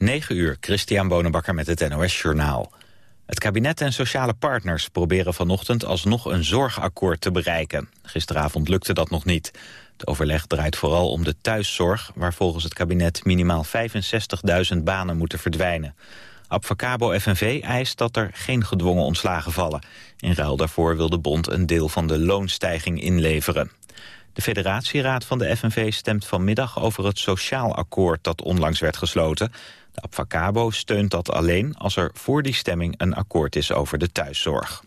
9 uur, Christian Bonenbakker met het NOS Journaal. Het kabinet en sociale partners proberen vanochtend alsnog een zorgakkoord te bereiken. Gisteravond lukte dat nog niet. Het overleg draait vooral om de thuiszorg... waar volgens het kabinet minimaal 65.000 banen moeten verdwijnen. Abfacabo FNV eist dat er geen gedwongen ontslagen vallen. In ruil daarvoor wil de bond een deel van de loonstijging inleveren. De federatieraad van de FNV stemt vanmiddag over het sociaal akkoord dat onlangs werd gesloten. De Abfacabo steunt dat alleen als er voor die stemming een akkoord is over de thuiszorg.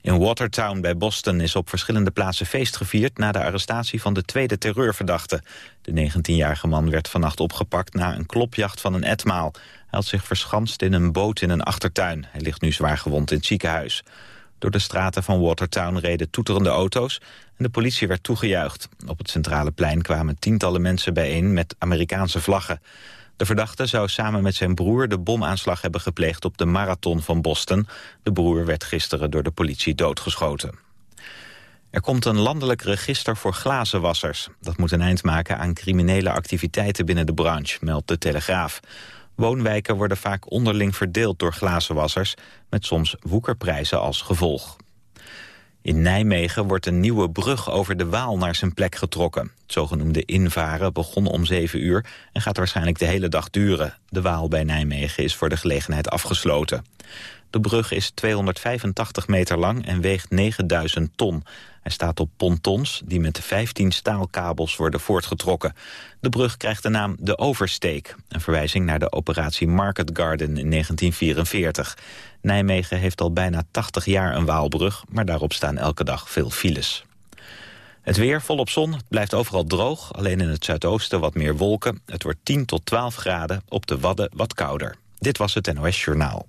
In Watertown bij Boston is op verschillende plaatsen feest gevierd... na de arrestatie van de tweede terreurverdachte. De 19-jarige man werd vannacht opgepakt na een klopjacht van een etmaal. Hij had zich verschanst in een boot in een achtertuin. Hij ligt nu zwaar gewond in het ziekenhuis. Door de straten van Watertown reden toeterende auto's... en de politie werd toegejuicht. Op het centrale plein kwamen tientallen mensen bijeen met Amerikaanse vlaggen. De verdachte zou samen met zijn broer de bomaanslag hebben gepleegd op de marathon van Boston. De broer werd gisteren door de politie doodgeschoten. Er komt een landelijk register voor glazenwassers. Dat moet een eind maken aan criminele activiteiten binnen de branche, meldt de Telegraaf. Woonwijken worden vaak onderling verdeeld door glazenwassers... met soms woekerprijzen als gevolg. In Nijmegen wordt een nieuwe brug over de Waal naar zijn plek getrokken. Het zogenoemde invaren begon om 7 uur en gaat waarschijnlijk de hele dag duren. De Waal bij Nijmegen is voor de gelegenheid afgesloten. De brug is 285 meter lang en weegt 9000 ton. Hij staat op pontons die met 15 staalkabels worden voortgetrokken. De brug krijgt de naam de Oversteek, een verwijzing naar de operatie Market Garden in 1944. Nijmegen heeft al bijna 80 jaar een Waalbrug, maar daarop staan elke dag veel files. Het weer volop zon, het blijft overal droog, alleen in het zuidoosten wat meer wolken. Het wordt 10 tot 12 graden, op de Wadden wat kouder. Dit was het NOS Journaal.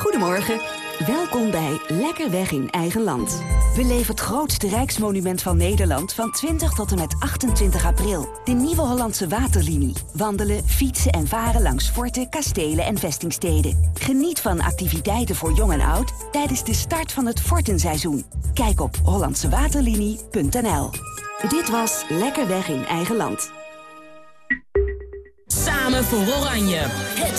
Goedemorgen. Welkom bij Lekker Weg in Eigen Land. Beleef het grootste rijksmonument van Nederland van 20 tot en met 28 april. De Nieuwe Hollandse Waterlinie. Wandelen, fietsen en varen langs forten, kastelen en vestingsteden. Geniet van activiteiten voor jong en oud tijdens de start van het Fortenseizoen. Kijk op hollandsewaterlinie.nl Dit was Lekker Weg in Eigen Land. Samen voor Oranje. Het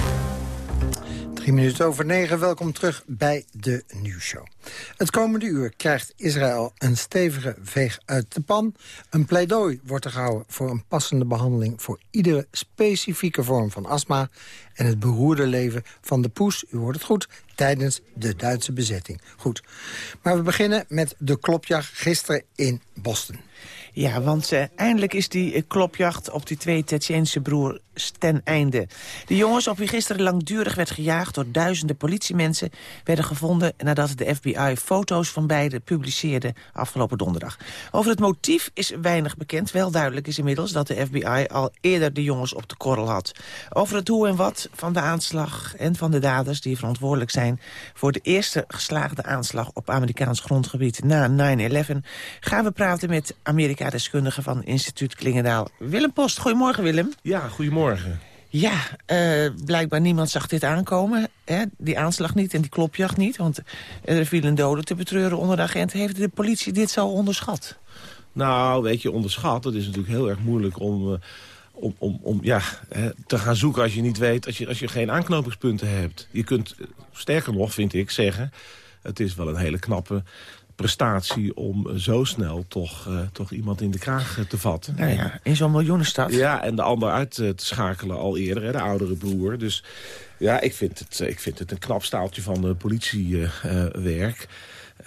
Drie minuten over negen, welkom terug bij de nieuwsshow. Het komende uur krijgt Israël een stevige veeg uit de pan. Een pleidooi wordt er gehouden voor een passende behandeling... voor iedere specifieke vorm van astma... en het beroerde leven van de poes, u hoort het goed... tijdens de Duitse bezetting. Goed. Maar we beginnen met de klopjacht gisteren in Boston. Ja, want eh, eindelijk is die eh, klopjacht op die twee Tsjetsjense broers ten einde. De jongens op wie gisteren langdurig werd gejaagd door duizenden politiemensen... werden gevonden nadat de FBI foto's van beiden publiceerde afgelopen donderdag. Over het motief is weinig bekend. Wel duidelijk is inmiddels dat de FBI al eerder de jongens op de korrel had. Over het hoe en wat van de aanslag en van de daders die verantwoordelijk zijn... voor de eerste geslaagde aanslag op Amerikaans grondgebied na 9-11... gaan we praten met Amerika-deskundige van instituut Klingendaal, Willem Post. Goedemorgen, Willem. Ja, goedemorgen. Ja, eh, blijkbaar niemand zag dit aankomen. Hè? Die aanslag niet en die klopjacht niet. Want er viel een dode te betreuren onder de agent. Heeft de politie dit zo onderschat? Nou, weet je, onderschat. Het is natuurlijk heel erg moeilijk om, eh, om, om, om ja, hè, te gaan zoeken als je niet weet... Als je, als je geen aanknopingspunten hebt. Je kunt, eh, sterker nog, vind ik, zeggen... het is wel een hele knappe prestatie om zo snel toch, eh, toch iemand in de kraag eh, te vatten. Nou ja, in zo'n miljoenenstad. Ja, en de ander uit eh, te schakelen al eerder, hè, de oudere broer. Dus ja, ik vind het, ik vind het een knap staaltje van politiewerk.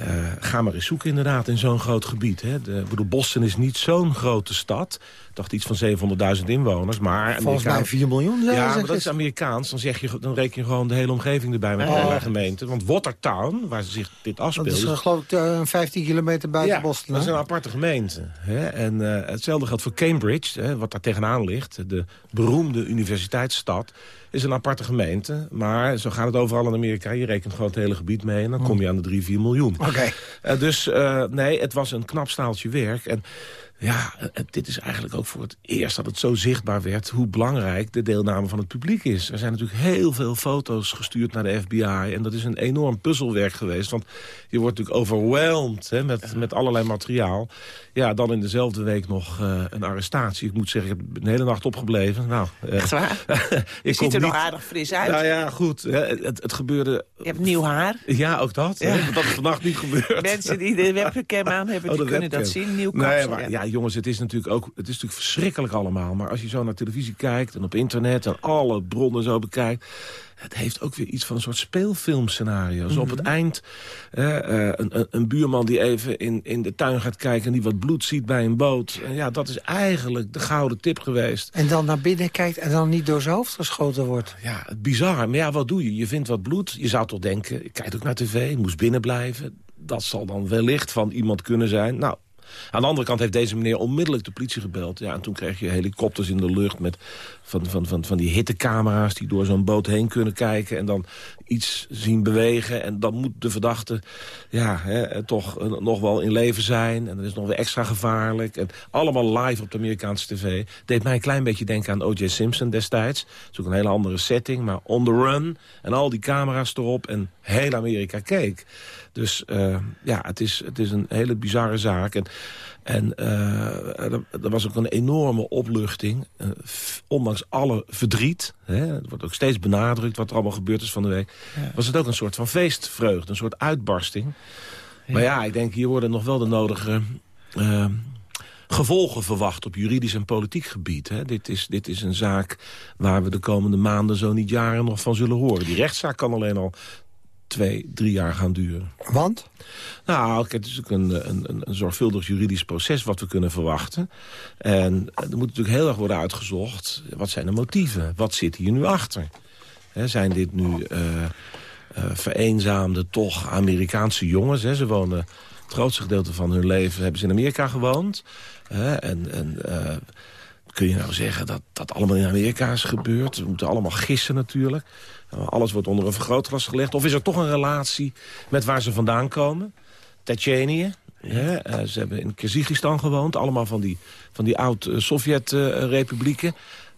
Uh, ga maar eens zoeken inderdaad in zo'n groot gebied. Hè. De, ik bedoel, Boston is niet zo'n grote stad. Ik dacht iets van 700.000 inwoners. Maar Volgens mij 4 miljoen. Ja, maar dat is Amerikaans. Dan, zeg je, dan reken je gewoon de hele omgeving erbij met oh. allerlei gemeenten. Want Watertown, waar zich dit afspeelt... Dat is uh, geloof ik 15 kilometer buiten ja, Boston. dat is een aparte gemeente. Hè. En hetzelfde geldt voor Cambridge, hè, wat daar tegenaan ligt. De beroemde universiteitsstad is een aparte gemeente. Maar zo gaat het overal in Amerika. Je rekent gewoon het hele gebied mee en dan kom je aan de 3, 4 miljoen. Oké. Uh, dus uh, nee, het was een knap staaltje werk. En ja, dit is eigenlijk ook voor het eerst dat het zo zichtbaar werd... hoe belangrijk de deelname van het publiek is. Er zijn natuurlijk heel veel foto's gestuurd naar de FBI... en dat is een enorm puzzelwerk geweest. Want je wordt natuurlijk overweldigd met, met allerlei materiaal. Ja, dan in dezelfde week nog uh, een arrestatie. Ik moet zeggen, ik heb een hele nacht opgebleven. Nou, uh, Echt waar? je ziet er nog aardig fris uit. Nou ja, goed. Het, het, het, gebeurde... Je hebt nieuw haar. Ja, ook dat. Ja. Dat is vannacht niet gebeurd. Mensen die de webcam aan hebben, oh, die kunnen webcam. dat zien. Nieuw kapsel. Nee, maar, ja, jongens, het is natuurlijk ook het is natuurlijk verschrikkelijk allemaal. Maar als je zo naar televisie kijkt en op internet en alle bronnen zo bekijkt... het heeft ook weer iets van een soort speelfilmscenario. Zo op het mhm. eind uh, een, een, buurman die even in, in de tuin gaat kijken... en die wat bloed ziet bij een boot. En ja, dat is eigenlijk de gouden tip geweest. En dan naar binnen kijkt en dan niet door zijn hoofd geschoten wordt. Ja, het bizar. Maar ja, wat doe je? Je vindt wat bloed. Je zou toch denken, ik kijk ook naar tv, moest binnen blijven dat zal dan wellicht van iemand kunnen zijn. Nou, aan de andere kant heeft deze meneer onmiddellijk de politie gebeld. Ja, en toen kreeg je helikopters in de lucht met van, van, van, van die hittecamera's... die door zo'n boot heen kunnen kijken en dan iets zien bewegen. En dan moet de verdachte ja, hè, toch nog wel in leven zijn. En dat is nog weer extra gevaarlijk. En allemaal live op de Amerikaanse tv. Deed mij een klein beetje denken aan O.J. Simpson destijds. Het is ook een hele andere setting, maar on the run. En al die camera's erop en heel Amerika keek. Dus uh, ja, het is, het is een hele bizarre zaak. En, en uh, er, er, was ook een enorme opluchting. Uh, ondanks alle verdriet. Hè, het wordt ook steeds benadrukt wat er allemaal gebeurd is van de week. Ja. Was het ook een soort van feestvreugde, een soort uitbarsting. Ja. Maar ja, ik denk hier worden nog wel de nodige gevolgen verwacht op juridisch en politiek gebied. Hè. Dit, is, dit is een zaak waar we de komende maanden zo niet jaren nog van zullen horen. Die rechtszaak kan alleen al twee, drie jaar gaan duren. Want? Nou, het is ook een, een, een, zorgvuldig juridisch proces wat we kunnen verwachten. En er moet natuurlijk heel erg worden uitgezocht... wat zijn de motieven? Wat zit hier nu achter? zijn dit nu uh, uh, vereenzaamde, toch Amerikaanse jongens? Ze wonen het grootste gedeelte van hun leven hebben ze in Amerika gewoond. en... en uh, kun je nou zeggen dat dat allemaal in Amerika is gebeurd? We moeten allemaal gissen natuurlijk. Alles wordt onder een vergrootglas gelegd. Of is er toch een relatie met waar ze vandaan komen? Tsjetsjenië. Ja. Uh, ze hebben in Kyrgyzstan gewoond. Allemaal van die, van die oud-Sovjet-republieken.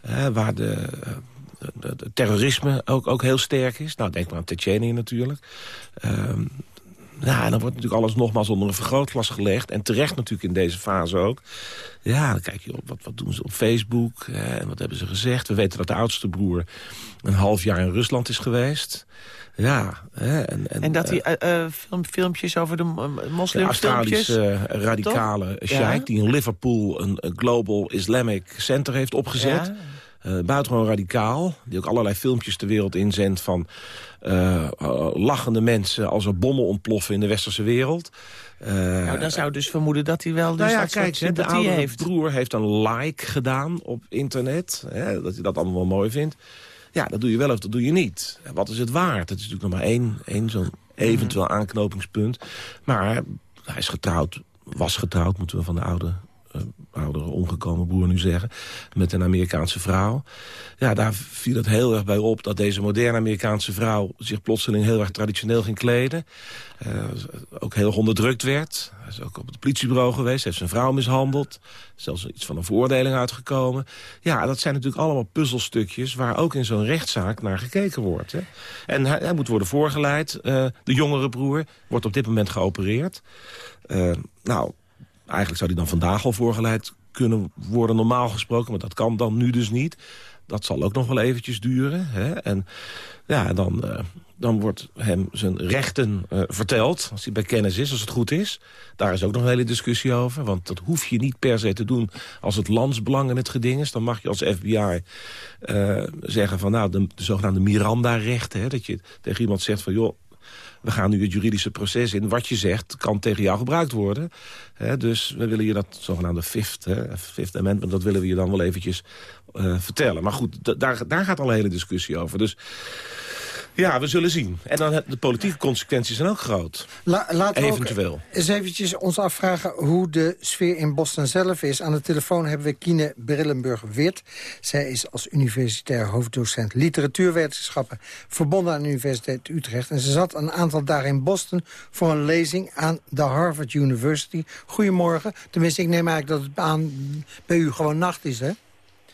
Uh, waar de, de, de, terrorisme ook, ook heel sterk is. Nou, denk maar aan Tsjetsjenië natuurlijk. Ehm, ja, en dan wordt natuurlijk alles nogmaals onder een vergrootglas gelegd. En terecht natuurlijk in deze fase ook. Ja, dan kijk je op wat, wat doen ze op Facebook en wat hebben ze gezegd. We weten dat de oudste broer een half jaar in Rusland is geweest. Ja. Hè, en, en, en, dat hij uh, uh, film, filmpjes over de moslims... De Australische radicale sheik ja? die in Liverpool een, een, Global Islamic Center heeft opgezet... Ja buitengewoon radicaal. Die ook allerlei filmpjes ter wereld inzendt van uh, lachende mensen... als er bommen ontploffen in de westerse wereld. Uh, nou, dan zou dus vermoeden dat hij wel dus nou ja, dat kijk, soort de heeft. broer heeft een like gedaan op internet. Hè, dat hij dat allemaal wel mooi vindt. Ja, dat doe je wel of dat doe je niet. wat is het waard? Het is natuurlijk nog maar één, één zo'n eventueel aanknopingspunt. Maar hij is getrouwd, was getrouwd, moeten we van de oude oudere omgekomen boer nu zeggen... met een Amerikaanse vrouw. Ja, daar viel het heel erg bij op dat deze moderne Amerikaanse vrouw... zich plotseling heel erg traditioneel ging kleden. Uh, ook heel onderdrukt werd. Hij is ook op het politiebureau geweest, heeft zijn vrouw mishandeld. Zelfs iets van een veroordeling uitgekomen. Ja, dat zijn natuurlijk allemaal puzzelstukjes... waar ook in zo'n rechtszaak naar gekeken wordt. Hè. En hij, moet worden voorgeleid. Uh, de jongere broer wordt op dit moment geopereerd. Uh, nou, Eigenlijk zou die dan vandaag al voorgeleid kunnen worden, normaal gesproken. Maar dat kan dan nu dus niet. Dat zal ook nog wel eventjes duren. Hè? En ja, dan, uh, dan wordt hem zijn rechten uh, verteld, als hij bij kennis is, als het goed is. Daar is ook nog een hele discussie over. Want dat hoef je niet per se te doen als het landsbelang in het geding is. Dan mag je als FBI eh, zeggen van, nou, de, de zogenaamde Miranda-rechten. Dat je tegen iemand zegt van, joh, we gaan nu het juridische proces in. Wat je zegt kan tegen jou gebruikt worden. Dus we willen je dat zogenaamde fifth, fifth amendment... dat willen we je dan wel eventjes uh, vertellen. Maar goed, daar, daar gaat al een hele discussie over. Dus ja, we zullen zien. En dan de politieke consequenties zijn ook groot. La, laten we Eventueel. Ook eens eventjes ons afvragen hoe de sfeer in Boston zelf is. Aan de telefoon hebben we Kine Brillenburg-Wit. Zij is als universitair hoofddocent literatuurwetenschappen... verbonden aan de Universiteit Utrecht. En ze zat een aantal dagen in Boston voor een lezing aan de Harvard University. Goedemorgen. Tenminste, ik neem eigenlijk dat het aan bij u gewoon nacht is, hè?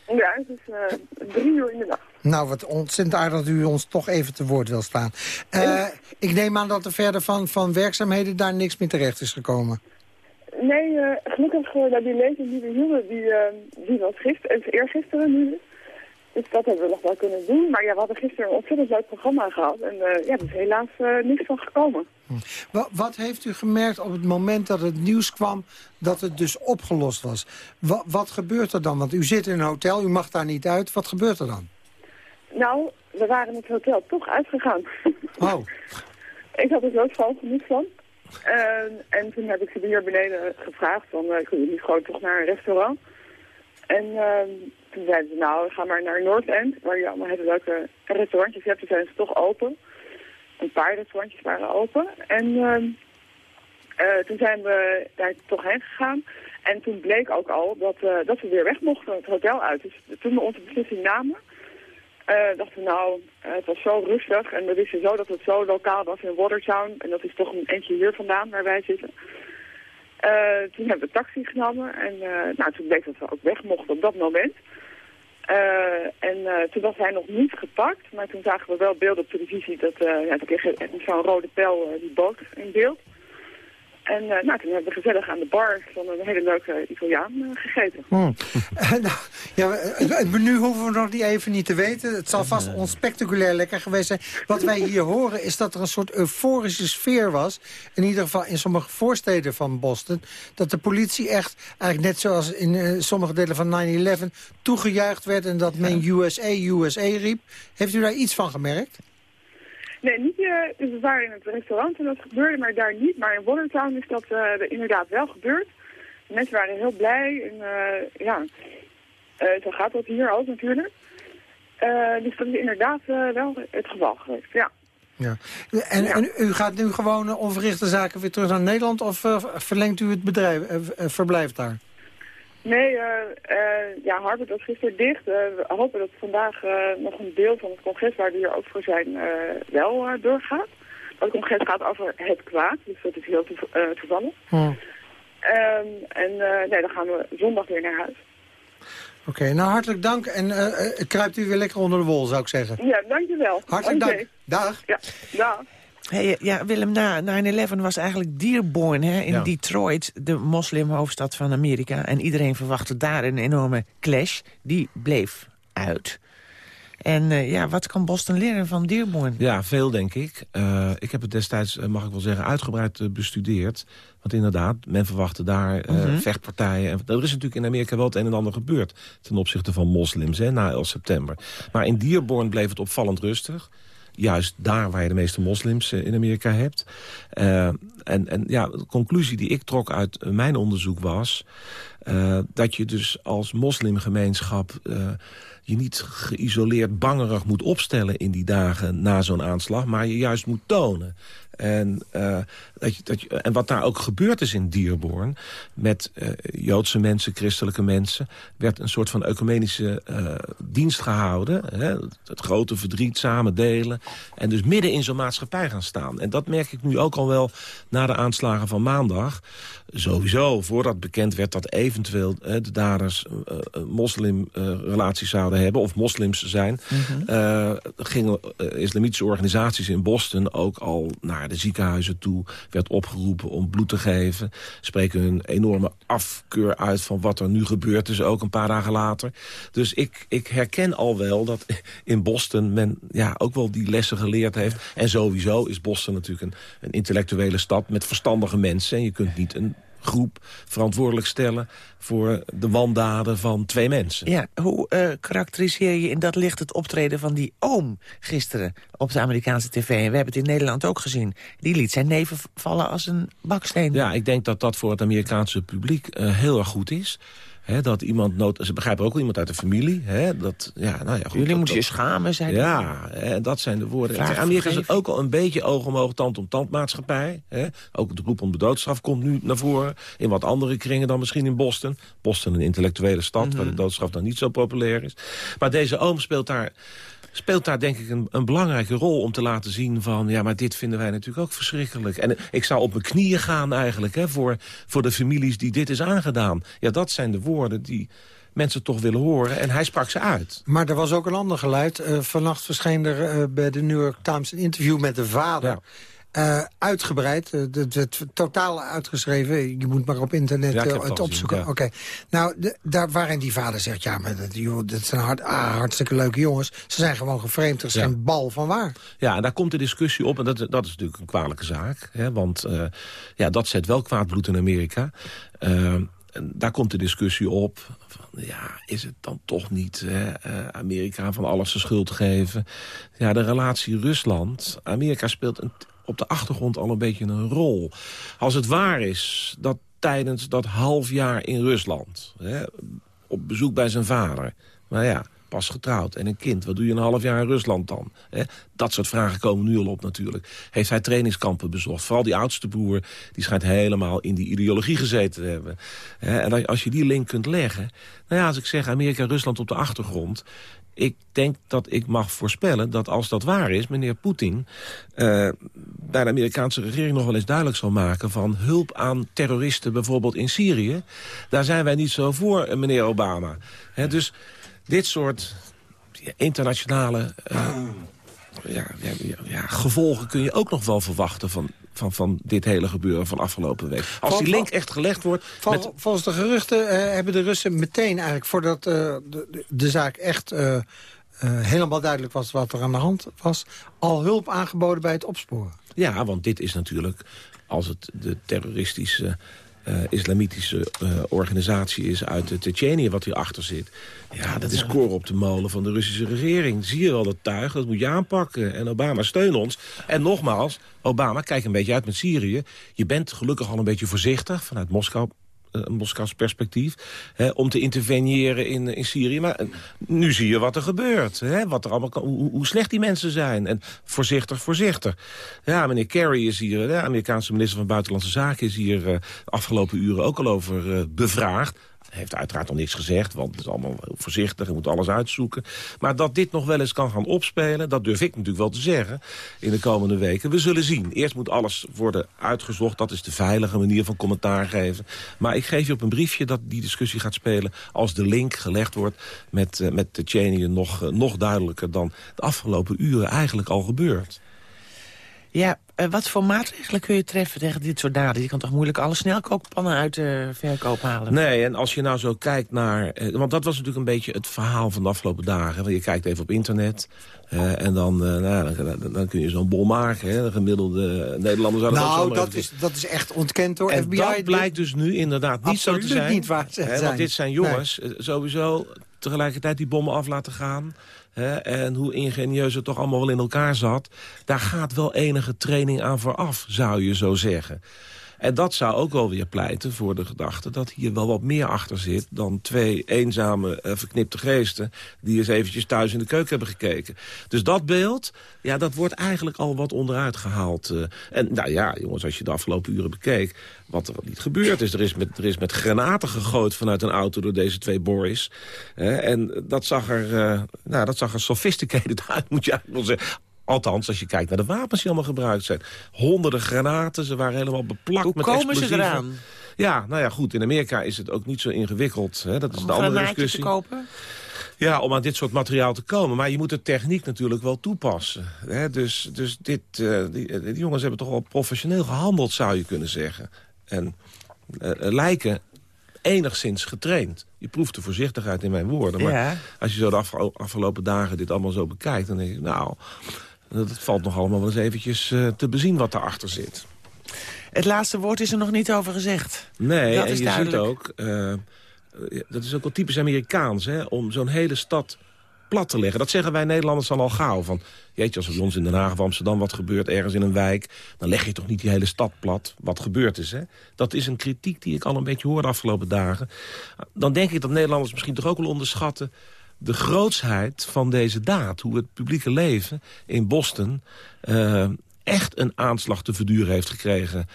Ja, het is uh, drie uur in de nacht. Nou, wat ontzettend aardig dat u ons toch even te woord wil staan. Uh, ik neem aan dat er verder van, van werkzaamheden daar niks meer terecht is gekomen. Nee, uh, gelukkig uh, die lezing die we hielden, die, die was gisteren, eergisteren nu. Dus dat hebben we nog wel kunnen doen. Maar ja, we hadden gisteren een ontzettend leuk programma gehad. En ja, er is helaas niks van gekomen. Hm. Wat, heeft u gemerkt op het moment dat het nieuws kwam dat het dus opgelost was? Wat, wat gebeurt er dan? Want u zit in een hotel, u mag daar niet uit. Wat gebeurt er dan? Nou, we waren het hotel toch uitgegaan. Oh. ik had er zo schoon genoeg van. Uh, en toen heb ik ze hier beneden gevraagd van, uh, kunnen niet gewoon toch naar een restaurant? En uh, toen zeiden ze, nou, ga maar naar North End, waar je allemaal hele leuke restaurantjes hebt. Toen zijn ze toch open. Een paar restaurantjes waren open. En toen zijn we daar toch heen gegaan. En toen bleek ook al dat, dat we weer weg mochten het hotel uit. Dus toen we onze beslissing namen, uh, dachten we nou, het was zo rustig en we wisten zo dat het zo lokaal was in Watertown. En dat is toch een eentje hier vandaan waar wij zitten. Toen hebben we taxi genomen en nou, toen bleek dat we ook weg mochten op dat moment. En toen was hij nog niet gepakt, maar toen zagen we wel beelden op televisie dat ja, zo'n rode pijl die boot in beeld. En uh, nou, toen hebben we gezellig aan de bar van een hele leuke Italiaan uh, gegeten. Hmm. nou, ja, het menu hoeven we nog niet even niet te weten. Het zal vast onspectaculair lekker geweest zijn. Wat wij hier horen is dat er een soort euforische sfeer was. In ieder geval in sommige voorsteden van Boston. Dat de politie echt, eigenlijk net zoals in uh, sommige delen van 9-11... toegejuicht werd en dat men USA, USA riep. Heeft u daar iets van gemerkt? Nee, niet, uh, dus we waren in het restaurant en dat gebeurde, maar daar niet. Maar in Watertown is dat uh, inderdaad wel gebeurd. De mensen waren heel blij en uh, ja, zo gaat dat hier ook natuurlijk. dus dat is inderdaad wel het geval geweest, ja. Ja. En, ja. en u gaat nu gewoon onverrichte zaken weer terug naar Nederland of verlengt u het bedrijf, verblijf daar? Nee, uh, uh, ja, Harvard was gisteren dicht. Uh, we hopen dat vandaag nog een deel van het congres waar we hier ook voor zijn wel doorgaat. Dat het congres gaat over het kwaad, dus dat is heel toevallig. Hmm. Um, en nee, dan gaan we zondag weer naar huis. Oké, okay, nou hartelijk dank en kruipt u weer lekker onder de wol, zou ik zeggen. Ja, dankjewel. Hartelijk okay. dank. Dag. Ja, dag. Hey, ja, Willem, na 9-11 was eigenlijk Dearborn hè, in Ja. Detroit, de moslimhoofdstad van Amerika. En iedereen verwachtte daar een enorme clash. Die bleef uit. En eh, ja, wat kan Boston leren van Dearborn? Ja, veel denk ik. Uh, ik heb het destijds, uh, mag ik wel zeggen, uitgebreid bestudeerd. Want inderdaad, men verwachtte daar Mhm. vechtpartijen. En er is natuurlijk in Amerika wel het een en ander gebeurd... ten opzichte van moslims hè, na 11 september. Maar in Dearborn bleef het opvallend rustig juist daar waar je de meeste moslims uh, in Amerika hebt. Uh, en, en ja, de conclusie die ik trok uit mijn onderzoek was... dat je dus als moslimgemeenschap je niet geïsoleerd bangerig moet opstellen in die dagen na zo'n aanslag... maar je juist moet tonen. En, uh, dat je, dat je, en wat daar ook gebeurd is in Dearborn... met uh, Joodse mensen, christelijke mensen... werd een soort van ecumenische uh, dienst gehouden. Hè? Het grote verdriet samen delen. En dus midden in zo'n maatschappij gaan staan. En dat merk ik nu ook al wel na de aanslagen van maandag. Sowieso, voordat bekend werd dat eventueel de daders... moslimrelaties zouden hebben of moslims zijn... Mm -hmm. gingen islamitische organisaties in Boston ook al naar de ziekenhuizen toe werd opgeroepen om bloed te geven. Spreken hun enorme afkeur uit van wat er nu gebeurd is, ook een paar dagen later. Dus ik, ik herken al wel dat in Boston men ja, ook wel die lessen geleerd heeft. En sowieso is Boston natuurlijk een, een intellectuele stad met verstandige mensen. En je kunt niet een groep verantwoordelijk stellen... voor de wandaden van twee mensen. Ja, hoe uh, karakteriseer je in dat licht het optreden van die oom gisteren op de Amerikaanse tv? En we hebben het in Nederland ook gezien. Die liet zijn neven vallen als een baksteen. Ja, ik denk dat dat voor het Amerikaanse publiek uh, heel erg goed is dat iemand nood, ze begrijpen ook wel iemand uit de familie. dat, ja, nou ja, goed, Jullie moeten je schamen, zei Ja, en dat zijn de woorden. Vraag Amerika is ook al een beetje oog om oog, tand om tand maatschappij. Ook de roep om de doodstraf komt nu naar voren. In wat andere kringen dan misschien in Boston. Boston, een intellectuele stad, waar de mhm. doodstraf dan niet zo populair is. Maar deze oom speelt daar speelt daar denk ik een, een, belangrijke rol om te laten zien van... ja, maar dit vinden wij natuurlijk ook verschrikkelijk. En ik zou op mijn knieën gaan eigenlijk hè, voor, voor de families die dit is aangedaan. Ja, dat zijn de woorden die mensen toch willen horen. En hij sprak ze uit. Maar er was ook een ander geluid. Uh, vannacht verscheen er uh, bij de New York Times een interview met de vader... Ja. Uh, uitgebreid, het, het, totaal uitgeschreven. Je moet maar op internet ja, uh, het opzoeken. Ja. Oké. Nou, de, daar waarin die vader zegt... ja, maar dat, joh, dat zijn hard, ah, hartstikke leuke jongens. Ze zijn gewoon gevreemd, er is ja. geen bal van waar. Ja, en daar komt de discussie op. En dat, dat is natuurlijk een kwalijke zaak. Hè, want ja, dat zet wel kwaad bloed in Amerika. daar komt de discussie op van, ja, is het dan toch niet hè, Amerika van alles de schuld geven? Ja, de relatie Rusland. Amerika speelt een op de achtergrond al een beetje een rol. Als het waar is dat tijdens dat half jaar in Rusland... Hè, op bezoek bij zijn vader... maar ja, pas getrouwd en een kind. Wat doe je een half jaar in Rusland dan? Hè? Dat soort vragen komen nu al op natuurlijk. Heeft hij trainingskampen bezocht? Vooral die oudste broer, die schijnt helemaal in die ideologie gezeten te hebben. En als je die link kunt leggen... Nou ja, als ik zeg Amerika Rusland op de achtergrond ik denk dat ik mag voorspellen dat als dat waar is... meneer Poetin uh, bij de Amerikaanse regering nog wel eens duidelijk zal maken... van hulp aan terroristen bijvoorbeeld in Syrië... daar zijn wij niet zo voor, eh, meneer Obama. dus dit soort internationale uh, ja, ja, ja, gevolgen kun je ook nog wel verwachten... van van, van dit hele gebeuren van afgelopen week. Als die link echt gelegd wordt... met... Volgens de geruchten uh, hebben de Russen meteen eigenlijk... voordat uh, de, de, zaak echt uh, helemaal duidelijk was wat er aan de hand was... al hulp aangeboden bij het opsporen. Ja, want dit is natuurlijk, als het de terroristische uh, islamitische uh, organisatie is uit uh, Tsjetsjenië wat hierachter zit. Ja, dat is koor op de molen van de Russische regering. Zie je wel dat tuig, dat moet je aanpakken. En Obama steun ons. En nogmaals, Obama, kijk een beetje uit met Syrië. Je bent gelukkig al een beetje voorzichtig vanuit Moskou eh, Moskous perspectief... Hè, om te interveneren in, in Syrië. Maar eh, nu zie je wat er gebeurt. Hè, wat er allemaal hoe, hoe, slecht die mensen zijn. En voorzichtig, voorzichtig. Ja, meneer Kerry is hier, de Amerikaanse minister van Buitenlandse Zaken... is hier uh, afgelopen uren ook al over bevraagd heeft uiteraard nog niks gezegd, want het is allemaal voorzichtig. Je moet alles uitzoeken. Maar dat dit nog wel eens kan gaan opspelen, dat durf ik natuurlijk wel te zeggen in de komende weken. We zullen zien. Eerst moet alles worden uitgezocht. Dat is de veilige manier van commentaar geven. Maar ik geef je op een briefje dat die discussie gaat spelen als de link gelegd wordt met, uh, met de Cheney nog, uh, nog duidelijker dan de afgelopen uren eigenlijk al gebeurt. Ja, uh, wat voor maatregelen kun je treffen tegen dit soort daden? Je kan toch moeilijk alle snelkookpannen uit de verkoop halen? Nee, en als je nou zo kijkt naar... Uh, want dat was natuurlijk een beetje het verhaal van de afgelopen dagen. Want je kijkt even op internet... Uh, en dan, nou, dan, dan, kun je zo'n bol maken. Hè. De gemiddelde Nederlanders zouden nou, dat, dat is, dat is echt ontkend door en FBI. dat blijkt dus nu inderdaad niet zo te zijn. niet waar hè, Want dit zijn jongens, sowieso tegelijkertijd die bommen af laten gaan... En hoe ingenieus het toch allemaal wel in elkaar zat... daar gaat wel enige training aan vooraf, zou je zo zeggen. En dat zou ook wel weer pleiten voor de gedachte... dat hier wel wat meer achter zit dan twee eenzame uh, verknipte geesten... die eens eventjes thuis in de keuken hebben gekeken. Dus dat beeld, ja, dat wordt eigenlijk al wat onderuit gehaald. Uh, en nou ja, jongens, als je de afgelopen uren bekeek... wat er niet gebeurd is. Er is met, er is met granaten gegooid vanuit een auto door deze twee boys. en dat zag, er, uh, nou, dat zag er sophisticated uit, moet je eigenlijk wel zeggen Althans, als je kijkt naar de wapens die allemaal gebruikt zijn. Honderden granaten, ze waren helemaal beplakt Hoe met komen ze eraan? Ja, nou ja, goed. In Amerika is het ook niet zo ingewikkeld. Hè? Dat is om de andere discussie. te kopen? Ja, om aan dit soort materiaal te komen. Maar je moet de techniek natuurlijk wel toepassen. Hè? Dus, dus dit, uh, die, die, jongens hebben toch wel professioneel gehandeld, zou je kunnen zeggen. En uh, lijken enigszins getraind. Je proeft de voorzichtigheid in mijn woorden. Maar als je zo de afgelopen dagen dit allemaal zo bekijkt... dan denk je, nou, dat valt nog allemaal wel eens eventjes uh, te bezien wat daarachter zit. Het laatste woord is er nog niet over gezegd. Nee, Dat en is je duidelijk. ziet ook... eh, dat is ook wel typisch Amerikaans, hè, om zo'n hele stad plat te leggen. Dat zeggen wij Nederlanders dan al gauw. Van, jeetje, als er bij ons in Den Haag of Amsterdam wat gebeurt... ergens in een wijk, dan leg je toch niet die hele stad plat... wat gebeurd is, hè? Dat is een kritiek die ik al een beetje hoor de afgelopen dagen. Dan denk ik dat Nederlanders misschien toch ook wel onderschatten... de grootsheid van deze daad. Hoe het publieke leven in Boston... eh, echt een aanslag te verduren heeft gekregen...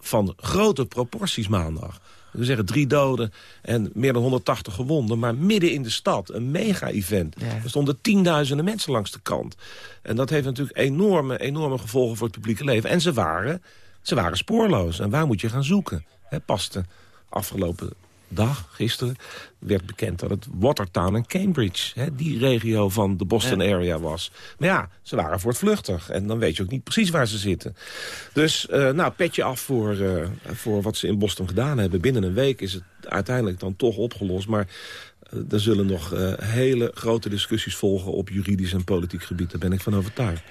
van grote proporties maandag. We zeggen drie doden en meer dan 180 gewonden. Maar midden in de stad, een mega-event. Ja. Er stonden tienduizenden mensen langs de kant. En dat heeft natuurlijk enorme, enorme gevolgen voor het publieke leven. En ze waren, ze waren spoorloos. En waar moet je gaan zoeken? Hè, pas de afgelopen dag, gisteren, werd bekend dat het Watertown en Cambridge... Hè, die regio van de Boston area was. Maar ja, ze waren voortvluchtig. En dan weet je ook niet precies waar ze zitten. Dus, eh, nou, petje af voor, eh, voor wat ze in Boston gedaan hebben. Binnen een week is het uiteindelijk dan toch opgelost. Maar eh, er zullen nog hele grote discussies volgen... op juridisch en politiek gebied. Daar ben ik van overtuigd.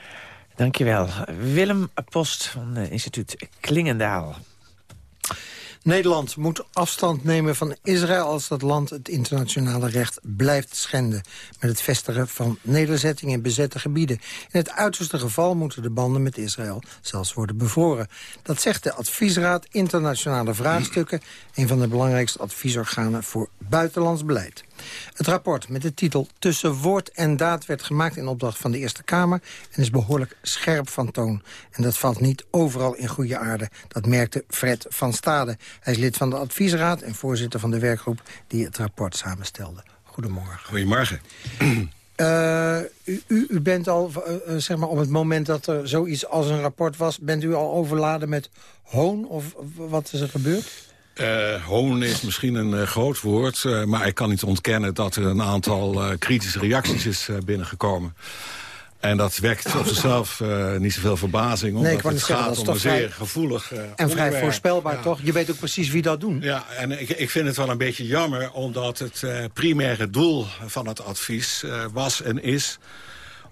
Dankjewel. Willem Post van het instituut Klingendaal. Nederland moet afstand nemen van Israël als dat land het internationale recht blijft schenden. Met het vestigen van nederzettingen in bezette gebieden. In het uiterste geval moeten de banden met Israël zelfs worden bevroren. Dat zegt de Adviesraad Internationale Vraagstukken, een van de belangrijkste adviesorganen voor buitenlands beleid. Het rapport met de titel Tussen woord en daad werd gemaakt in opdracht van de Eerste Kamer... en is behoorlijk scherp van toon. En dat valt niet overal in goede aarde. Dat merkte Fred van Stade. Hij is lid van de adviesraad en voorzitter van de werkgroep... die het rapport samenstelde. Goedemorgen. Goedemorgen. Uh, u, u, bent al, uh, uh, zeg maar, op het moment dat er zoiets als een rapport was... bent u al overladen met hoon of wat is er gebeurd? Uh, hoon is misschien een uh, groot woord, uh, maar ik kan niet ontkennen dat er een aantal kritische reacties is binnengekomen. En dat wekt op zichzelf niet zoveel verbazing, omdat nee, het zeggen, gaat om een zeer gevoelig En onderwerp. vrij voorspelbaar, ja. toch? Je weet ook precies wie dat doen. Ja, en ik, ik vind het wel een beetje jammer, omdat het primaire doel van het advies was en is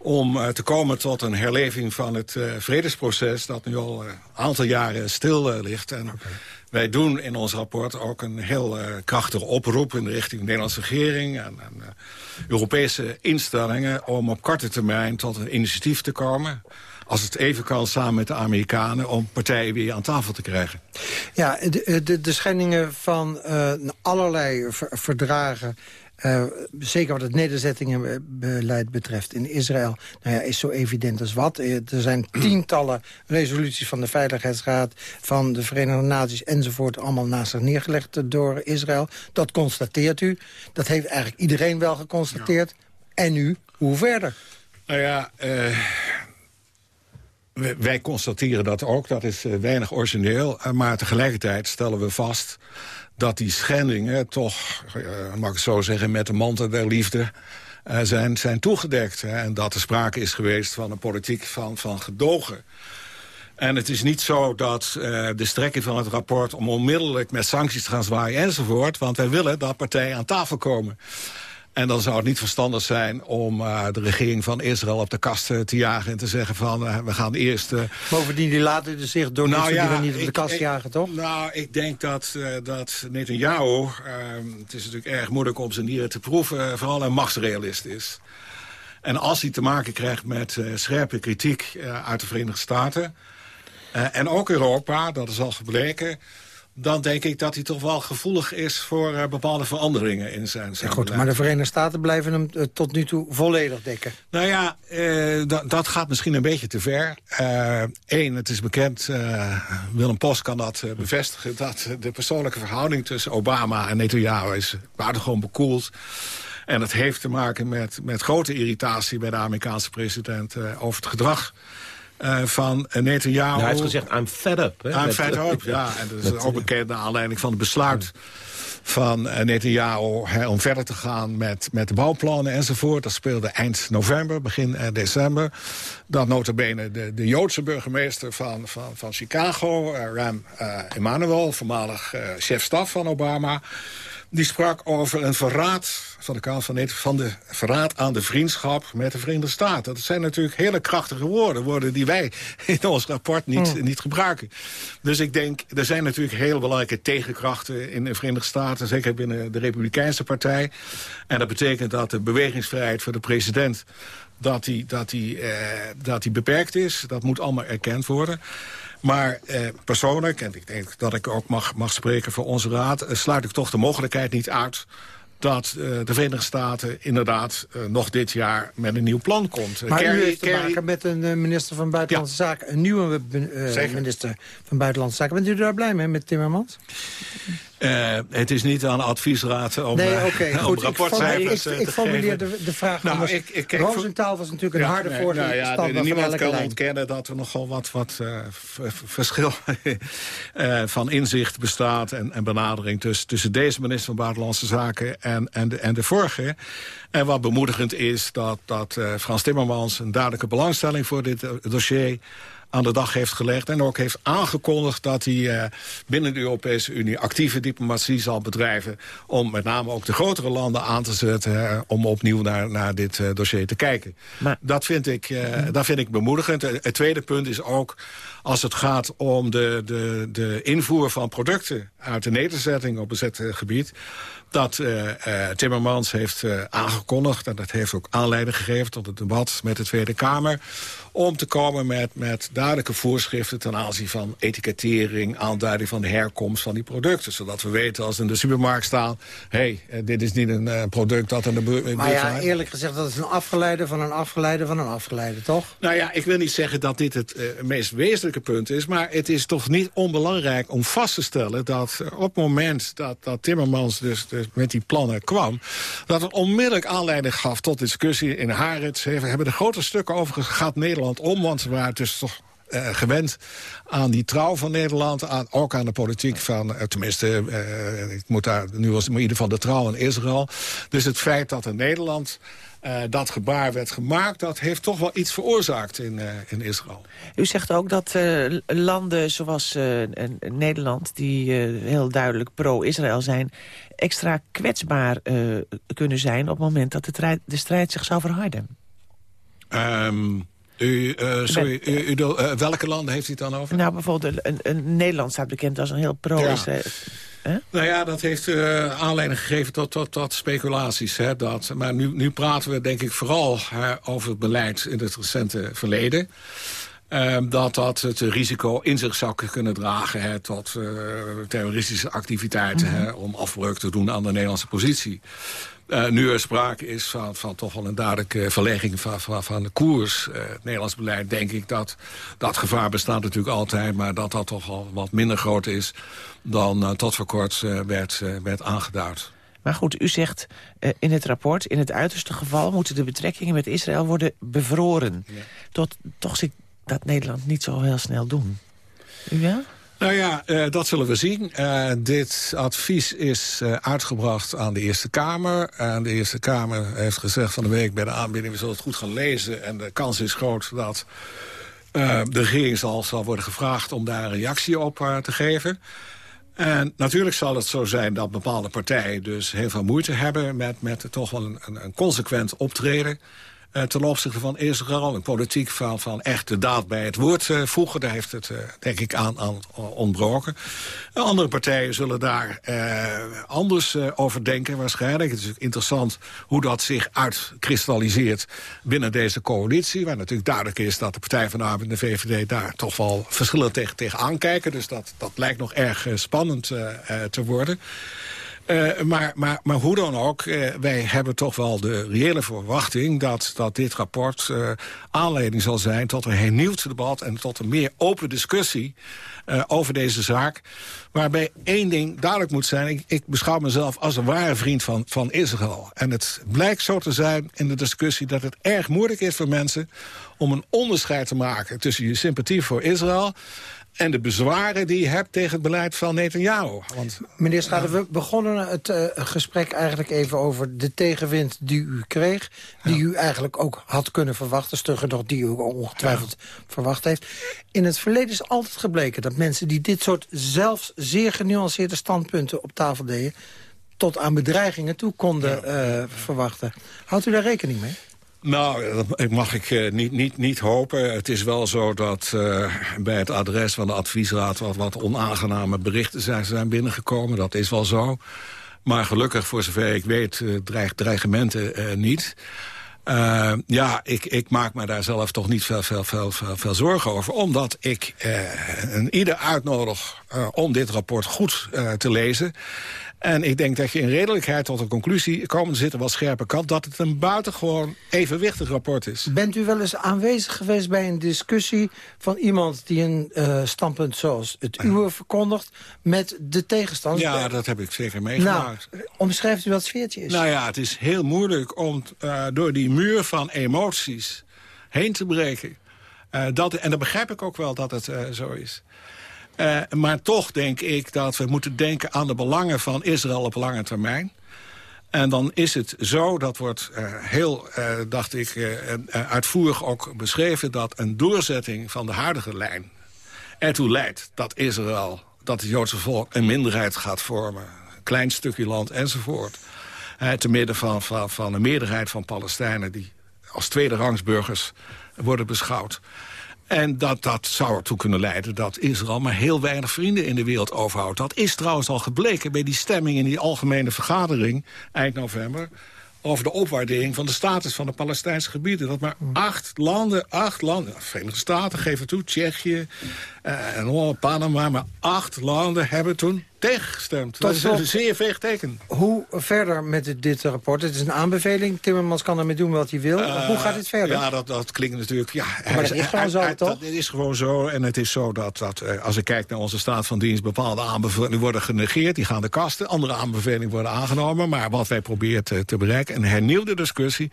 om uh, te komen tot een herleving van het uh, vredesproces... dat nu al een uh, aantal jaren stil ligt. En okay. Wij doen in ons rapport ook een heel krachtige oproep... in de richting de Nederlandse regering en, en Europese instellingen... om op korte termijn tot een initiatief te komen als het even kan samen met de Amerikanen... om partijen weer aan tafel te krijgen. Ja, de, de, de schendingen van uh, allerlei ver, verdragen... Uh, zeker wat het nederzettingenbeleid betreft in Israël... Nou ja, is zo evident als wat. Er zijn tientallen resoluties van de Veiligheidsraad... van de Verenigde Naties enzovoort... allemaal naast zich neergelegd door Israël. Dat constateert u. Dat heeft eigenlijk iedereen wel geconstateerd. Ja. En nu, hoe verder? Nou ja... Uh wij constateren dat ook, dat is uh, weinig origineel. Uh, maar tegelijkertijd stellen we vast dat die schendingen toch, uh, mag ik zo zeggen, met de mantel der liefde zijn, zijn toegedekt. En dat er sprake is geweest van een politiek van, van gedogen. En het is niet zo dat de strekking van het rapport... om onmiddellijk met sancties te gaan zwaaien enzovoort... want wij willen dat partijen aan tafel komen. En dan zou het niet verstandig zijn om uh, de regering van Israël op de kast uh, te jagen... en te zeggen van, uh, we gaan eerst... Bovendien, die laten zich door nou, ja, die niet op de kast ik, jagen, toch? Nou, ik denk dat, dat Netanyahu... het is natuurlijk erg moeilijk om zijn dieren te proeven... vooral een machtsrealist is. En als hij te maken krijgt met scherpe kritiek uit de Verenigde Staten... en ook Europa, dat is al gebleken dan denk ik dat hij toch wel gevoelig is voor uh, bepaalde veranderingen in zijn, zijn ja, goed, Maar de Verenigde Staten blijven hem uh, tot nu toe volledig dekken. Nou ja, uh, dat gaat misschien een beetje te ver. Eén, het is bekend, Willem Post kan dat bevestigen... dat de persoonlijke verhouding tussen Obama en Netanyahu is buitengewoon bekoeld. En dat heeft te maken met, met grote irritatie bij de Amerikaanse president over het gedrag uh, van Netanyahu. Nou, hij heeft gezegd, I'm fed up. Hè, I'm fed up, ja. En dat is met, ook bekend naar aanleiding van het besluit van uh, Netanyahu hè, om verder te gaan met, met de bouwplannen enzovoort. Dat speelde eind november, begin uh, december. Dat notabene de, de Joodse burgemeester van, van, van Chicago, Ram Emanuel, voormalig chef-staf van Obama die sprak over een verraad van de kant van Nederland... van de verraad aan de vriendschap met de Verenigde Staten. Dat zijn natuurlijk hele krachtige woorden. Woorden die wij in ons rapport niet, Hmm. niet gebruiken. Dus ik denk, er zijn natuurlijk heel belangrijke tegenkrachten... in de Verenigde Staten, zeker binnen de Republikeinse partij. En dat betekent dat de bewegingsvrijheid voor de president dat die, dat, die, eh, dat die beperkt is. Dat moet allemaal erkend worden. Maar eh, persoonlijk, en ik denk dat ik ook mag, mag spreken voor onze raad... eh, sluit ik toch de mogelijkheid niet uit dat eh, de Verenigde Staten inderdaad eh, nog dit jaar met een nieuw plan komt. Maar Kerry- u heeft te Kerry- maken met een minister van Buitenlandse Zaken. Een nieuwe minister van Buitenlandse Zaken. Bent u daar blij mee met Timmermans? Eh, het is niet aan de adviesraad om, nee, eh, om goed. Ik, rapportcijfers ik, formuleer de, de vraag Nou, anders. ik- ik Rosenthal was natuurlijk een Ja, harde nee, voorstander nou ja, Niemand kan lijn. ontkennen dat er nogal wat, wat eh, verschil van inzicht bestaat... en, en benadering tussen, tussen deze minister van Buitenlandse Zaken en, en, de, en de vorige. En wat bemoedigend is dat, dat Frans Timmermans... een duidelijke belangstelling voor dit dossier aan de dag heeft gelegd... en ook heeft aangekondigd dat hij eh, binnen de Europese Unie... actieve diplomatie zal bedrijven... om met name ook de grotere landen aan te zetten... eh, om opnieuw naar, naar dit eh, dossier te kijken. Maar- Dat, vind ik, dat vind ik bemoedigend. Het tweede punt is ook als het gaat om de, de, de invoer van producten... uit de nederzetting op bezet gebied dat Timmermans heeft aangekondigd... en dat heeft ook aanleiding gegeven tot het debat met de Tweede Kamer... om te komen met, met duidelijke voorschriften ten aanzien van etikettering... aanduiding van de herkomst van die producten. Zodat we weten als we in de supermarkt staan... hé, hey, eh, dit is niet een eh, product dat in de buurt... Maar ja, eerlijk gezegd, dat is een afgeleide van een afgeleide van een afgeleide, toch? Nou ja, ik wil niet zeggen dat dit het eh, meest wezenlijke punt is... maar het is toch niet onbelangrijk om vast te stellen... dat op het moment dat, dat Timmermans dus, dus met die plannen kwam... dat het onmiddellijk aanleiding gaf tot discussie in Harits. We hebben er grote stukken over gaat Nederland om... want ze waren dus toch eh, gewend aan die trouw van Nederland... Aan, ook aan de politiek van, eh, tenminste, eh, ik moet daar nu was in ieder geval de trouw in Israël. Dus het feit dat in Nederland dat gebaar werd gemaakt... dat heeft toch wel iets veroorzaakt in, in Israël. U zegt ook dat landen zoals Nederland... die heel duidelijk pro-Israël zijn... extra kwetsbaar kunnen zijn op het moment dat de strijd zich zou verharden. Ehm, u, eh, sorry, u, u, bedoelt, eh, welke landen heeft u het dan over? Nou, bijvoorbeeld een, een Nederland staat bekend als een heel pro-Israël. Nou ja, dat heeft eh, aanleiding gegeven tot, tot, tot speculaties. Hè, dat, maar nu, nu praten we denk ik vooral hè, over het beleid in het recente verleden. Ehm, dat dat het risico in zich zou kunnen dragen hè, tot eh, terroristische activiteiten... hè, om afbreuk te doen aan de Nederlandse positie. Eh, nu er sprake is van, van toch wel een duidelijke verlegging van, van, van de koers. eh, het Nederlands beleid denk ik dat dat gevaar bestaat natuurlijk altijd... maar dat dat toch al wat minder groot is dan eh, tot voor kort werd, werd aangeduid. Maar goed, u zegt in het rapport... in het uiterste geval moeten de betrekkingen met Israël worden bevroren. Tot, toch ik dat Nederland niet zo heel snel doen. U ja? Nou ja, eh, dat zullen we zien. Eh, dit advies is eh, uitgebracht aan de Eerste Kamer. En de Eerste Kamer heeft gezegd van de week bij de aanbieding... we zullen het goed gaan lezen. En de kans is groot dat de regering zal, zal worden gevraagd... om daar een reactie op te geven. En natuurlijk zal het zo zijn dat bepaalde partijen dus heel veel moeite hebben... met, met toch wel een, een, consequent optreden ten opzichte van Israël. Een politiek van, van echt de daad bij het woord eh, voegen. Daar heeft het, eh, denk ik, aan, ontbroken. En andere partijen zullen daar eh, anders eh, over denken waarschijnlijk. Het is interessant hoe dat zich uitkristalliseert binnen deze coalitie. Waar natuurlijk duidelijk is dat de Partij van de Arbeid en de VVD... daar toch wel verschillen tegen, tegen aankijken. Dus dat, dat lijkt nog erg eh, spannend eh, eh, te worden. Uh, maar, maar, maar hoe dan ook, uh, wij hebben toch wel de reële verwachting... dat, dat dit rapport uh, aanleiding zal zijn tot een hernieuwd debat... en tot een meer open discussie over deze zaak. Waarbij één ding duidelijk moet zijn... Ik, ik, beschouw mezelf als een ware vriend van, van Israël. En het blijkt zo te zijn in de discussie... dat het erg moeilijk is voor mensen om een onderscheid te maken... tussen je sympathie voor Israël en de bezwaren die je hebt tegen het beleid van Netanyahu. Want, Meneer Schade, we begonnen het uh, gesprek eigenlijk even over de tegenwind die u kreeg. Die ja. u eigenlijk ook had kunnen verwachten. Stugger nog die u ongetwijfeld ja. verwacht heeft. In het verleden is altijd gebleken dat mensen die dit soort zelfs zeer genuanceerde standpunten op tafel deden tot aan bedreigingen toe konden eh, verwachten. Houdt u daar rekening mee? Nou, dat mag ik uh, niet, niet, niet hopen. Het is wel zo dat uh, bij het adres van de adviesraad... wat, wat onaangename berichten zijn, binnengekomen. Dat is wel zo. Maar gelukkig, voor zover ik weet, uh, dreigt dreigementen niet. ja, ik, ik maak me daar zelf toch niet veel, veel, veel, veel, zorgen over. Omdat ik een ieder uitnodig om dit rapport goed te lezen. En ik denk dat je in redelijkheid tot een conclusie komen zitten wat scherpe kant... dat het een buitengewoon evenwichtig rapport is. Bent u wel eens aanwezig geweest bij een discussie van iemand... die een uh, standpunt zoals het uwe verkondigt met de tegenstander? Ja, dat heb ik zeker meegemaakt. Nou, omschrijft u wat sfeertje is? Nou ja, het is heel moeilijk om uh, door die muur van emoties heen te breken. Uh, dat, en dan begrijp ik ook wel dat het zo is. Uh, maar toch denk ik dat we moeten denken aan de belangen van Israël op lange termijn. En dan is het zo, dat wordt uh, heel, uh, dacht ik, uitvoerig ook beschreven... dat een doorzetting van de huidige lijn ertoe leidt dat Israël... dat het Joodse volk een minderheid gaat vormen. Een klein stukje land enzovoort. te midden van, van, van een meerderheid van Palestijnen... die als tweede rangsburgers worden beschouwd. En dat, dat zou ertoe kunnen leiden dat Israël maar heel weinig vrienden in de wereld overhoudt. Dat is trouwens al gebleken bij die stemming in die algemene vergadering eind november over de opwaardering van de status van de Palestijnse gebieden. Dat maar acht landen, acht landen, de Verenigde Staten geven toe, Tsjechië en Panama, maar acht landen hebben toen tegengestemd. Dat is een zeer veeg teken. Hoe verder met dit, rapport? Het is een aanbeveling. Timmermans kan ermee doen wat hij wil. Uh, Hoe gaat dit verder? Ja, dat, dat klinkt natuurlijk... Ja, maar dat is gewoon zo, toch? Het is gewoon zo. En het is zo dat, dat uh, als ik kijk naar onze staat van dienst... bepaalde aanbevelingen worden genegeerd. Die gaan de kasten. Andere aanbevelingen worden aangenomen. Maar wat wij proberen te, te bereiken... een hernieuwde discussie...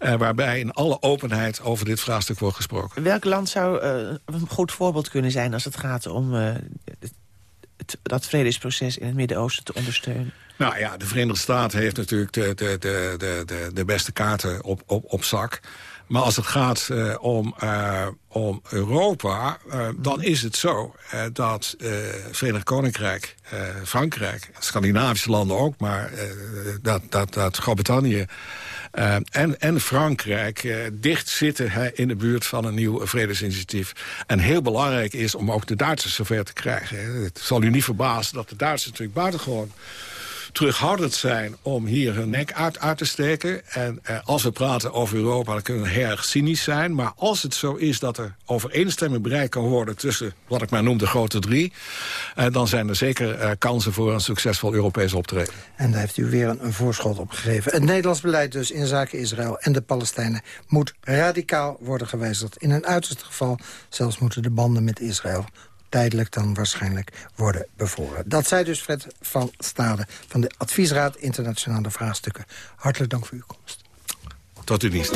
Uh, waarbij in alle openheid over dit vraagstuk wordt gesproken. Welk land zou een goed voorbeeld kunnen zijn... als het gaat om het, dat vredesproces in het Midden-Oosten te ondersteunen? Nou ja, de Verenigde Staten heeft natuurlijk de, de, de, de, de beste kaarten op, op, op zak. Maar als het gaat uh, om, uh, om Europa, dan is het zo dat Verenigd Koninkrijk, Frankrijk, Scandinavische landen ook, maar dat, dat, dat Groot-Brittannië uh, en, en Frankrijk uh, dicht zitten hè, in de buurt van een nieuw vredesinitiatief. En heel belangrijk is om ook de Duitsers zover te krijgen. Het zal u niet verbazen dat de Duitsers natuurlijk buitengewoon terughoudend zijn om hier hun nek uit, uit te steken. En eh, als we praten over Europa, dan kunnen we heel erg cynisch zijn. Maar als het zo is dat er overeenstemming bereikt kan worden... tussen wat ik maar noem de grote drie... Eh, dan zijn er zeker eh, kansen voor een succesvol Europees optreden. En daar heeft u weer een, een voorschot op gegeven. Het Nederlands beleid dus in zaken Israël en de Palestijnen... moet radicaal worden gewijzigd. In een uiterste geval zelfs moeten de banden met Israël tijdelijk dan waarschijnlijk worden bevroren. Dat zei dus Fred van Stade van de Adviesraad Internationale Vraagstukken. Hartelijk dank voor uw komst. Tot u dienst.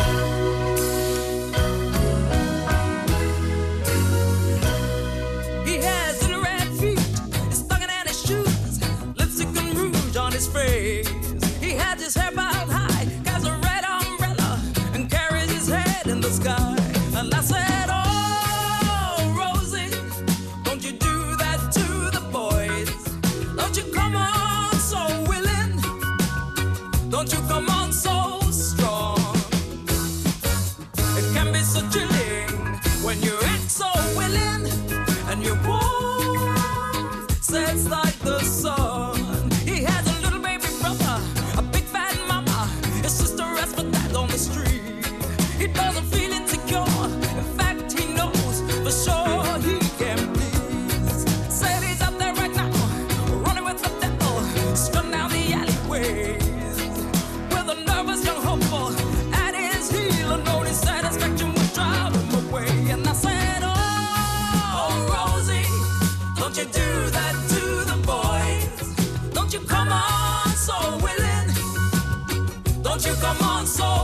song so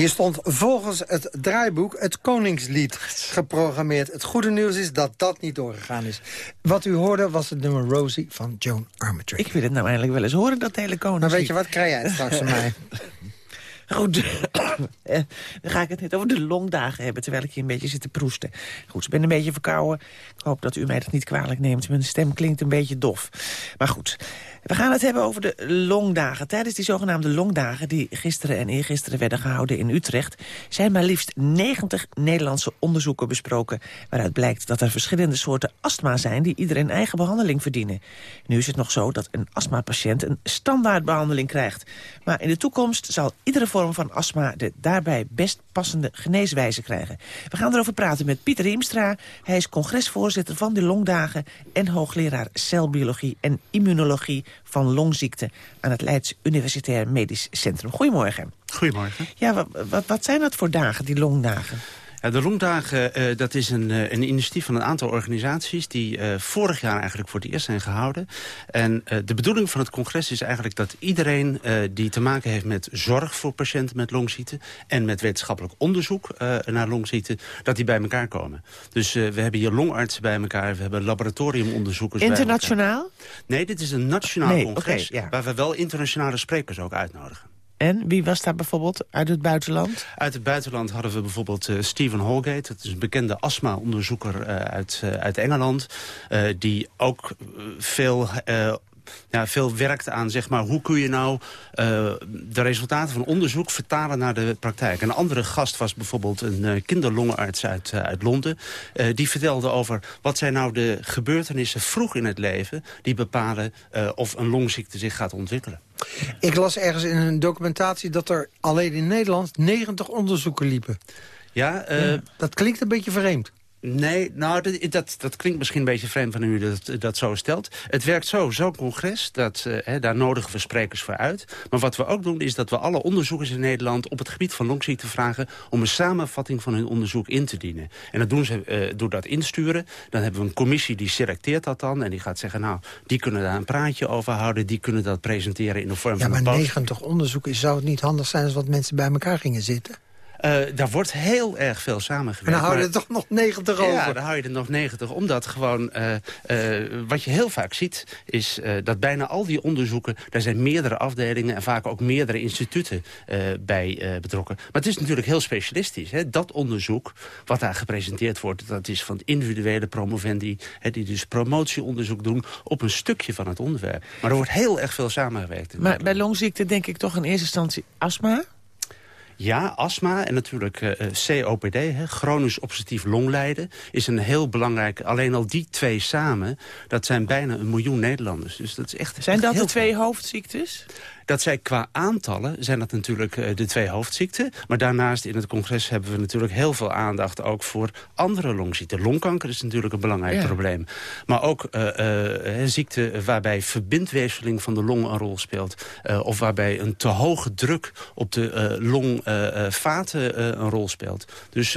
Hier stond volgens het draaiboek het Koningslied geprogrammeerd. Het goede nieuws is dat dat niet doorgegaan is. Wat u hoorde was het nummer Rosie van Joan Armatrading. Ik wil het nou eindelijk wel eens horen, dat hele Koningslied. Maar weet je wat, krijg jij het straks van mij? Goed, eh, dan ga ik het net over de longdagen hebben... terwijl ik hier een beetje zit te proesten. Goed, ik ben een beetje verkouden. Ik hoop dat u mij dat niet kwalijk neemt. Mijn stem klinkt een beetje dof. Maar goed, we gaan het hebben over de longdagen. Tijdens die zogenaamde longdagen die gisteren en eergisteren werden gehouden in Utrecht... zijn maar liefst 90 Nederlandse onderzoeken besproken... waaruit blijkt dat er verschillende soorten astma zijn... die ieder een eigen behandeling verdienen. Nu is het nog zo dat een astmapatiënt een standaardbehandeling krijgt. Maar in de toekomst zal iedere vorm van astma... de daarbij best passende geneeswijze krijgen. We gaan erover praten met Pieter Riemstra. Hij is congresvoorzitter van de longdagen... en hoogleraar celbiologie en immunologie van longziekten aan het Leids Universitair Medisch Centrum. Goedemorgen. Goedemorgen. Ja, wat, wat, wat zijn dat voor dagen, die longdagen? De Longdagen uh, dat is een, uh, een initiatief van een aantal organisaties... die uh, vorig jaar eigenlijk voor het eerst zijn gehouden. En de bedoeling van het congres is eigenlijk dat iedereen... die te maken heeft met zorg voor patiënten met longziekte... en met wetenschappelijk onderzoek naar longziekte... dat die bij elkaar komen. Dus we hebben hier longartsen bij elkaar. We hebben laboratoriumonderzoekers Internationaal? Nee, dit is een nationaal nee, congres... Okay, ja. waar we wel internationale sprekers ook uitnodigen. En wie was daar bijvoorbeeld uit het buitenland? Uit het buitenland hadden we bijvoorbeeld uh, Stephen Holgate. Dat is een bekende astma-onderzoeker uh, uit, uh, uit Engeland. die ook veel ja, veel werkt aan zeg maar, hoe kun je nou de resultaten van onderzoek vertalen naar de praktijk. Een andere gast was bijvoorbeeld een uh, kinderlongenarts uit, uit Londen. die vertelde over wat zijn nou de gebeurtenissen vroeg in het leven... die bepalen of een longziekte zich gaat ontwikkelen. Ik las ergens in een documentatie dat er alleen in Nederland 90 onderzoeken liepen. Ja, uh, ja, dat klinkt een beetje vreemd. Nee, nou, dat, dat, dat, klinkt misschien een beetje vreemd van u dat dat zo stelt. Het werkt zo, zo'n congres, dat, uh, hè, daar nodigen we sprekers voor uit. Maar wat we ook doen, is dat we alle onderzoekers in Nederland... op het gebied van longziekte vragen om een samenvatting van hun onderzoek in te dienen. En dat doen ze uh, door dat insturen. Dan hebben we een commissie die selecteert dat dan. En die gaat zeggen, nou, die kunnen daar een praatje over houden. Die kunnen dat presenteren in de vorm ja, van een maar 90 onderzoeken, zou het niet handig zijn... als wat mensen bij elkaar gingen zitten? Uh, daar wordt heel erg veel samengewerkt. En dan hou je er toch nog 90 over? Ja, dan hou je er nog 90. Omdat gewoon, uh, uh, wat je heel vaak ziet... is dat bijna al die onderzoeken... daar zijn meerdere afdelingen en vaak ook meerdere instituten bij betrokken. Maar het is natuurlijk heel specialistisch. Hè? Dat onderzoek, wat daar gepresenteerd wordt... dat is van individuele promovendi... Hè, die dus promotieonderzoek doen op een stukje van het onderwerp. Maar er wordt heel erg veel samengewerkt. Maar bij longziekte denk ik toch in eerste instantie astma... Ja, astma en natuurlijk uh, COPD, hè, chronisch obstructief longlijden... is een heel belangrijk... Alleen al die twee samen, dat zijn bijna een miljoen Nederlanders. Dus dat is echt Zijn dat de twee hoofdziektes? Dat zij qua aantallen zijn dat natuurlijk uh, de twee hoofdziekten. Maar daarnaast in het congres hebben we natuurlijk heel veel aandacht... ook voor andere longziekten. Longkanker is natuurlijk een belangrijk Ja. probleem. Maar ook uh, ziekten waarbij verbindweefseling van de long een rol speelt. Of waarbij een te hoge druk op de longvaten een rol speelt. Dus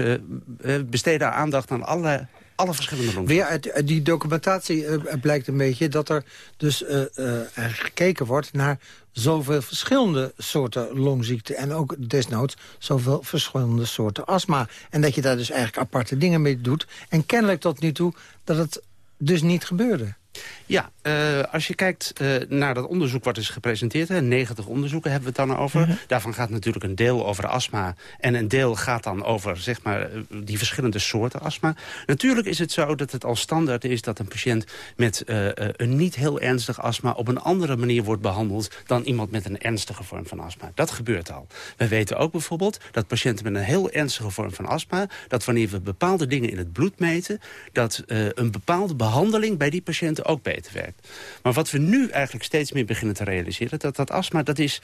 we besteden aandacht aan alle, alle verschillende longziekten. Weer uit, die documentatie uh, blijkt een beetje dat er dus uh, gekeken wordt naar zoveel verschillende soorten longziekten... en ook desnoods zoveel verschillende soorten astma. En dat je daar dus eigenlijk aparte dingen mee doet. En kennelijk tot nu toe dat het dus niet gebeurde. Ja, uh, als je kijkt uh, naar dat onderzoek wat is gepresenteerd... Hè, 90 onderzoeken hebben we het dan over. Mhm. Daarvan gaat natuurlijk een deel over astma... en een deel gaat dan over zeg maar, die verschillende soorten astma. Natuurlijk is het zo dat het al standaard is... dat een patiënt met een niet heel ernstig astma... op een andere manier wordt behandeld... dan iemand met een ernstige vorm van astma. Dat gebeurt al. We weten ook bijvoorbeeld dat patiënten met een heel ernstige vorm van astma... dat wanneer we bepaalde dingen in het bloed meten... dat een bepaalde behandeling bij die ook beter werkt. Maar wat we nu eigenlijk steeds meer beginnen te realiseren... dat dat astma, dat is,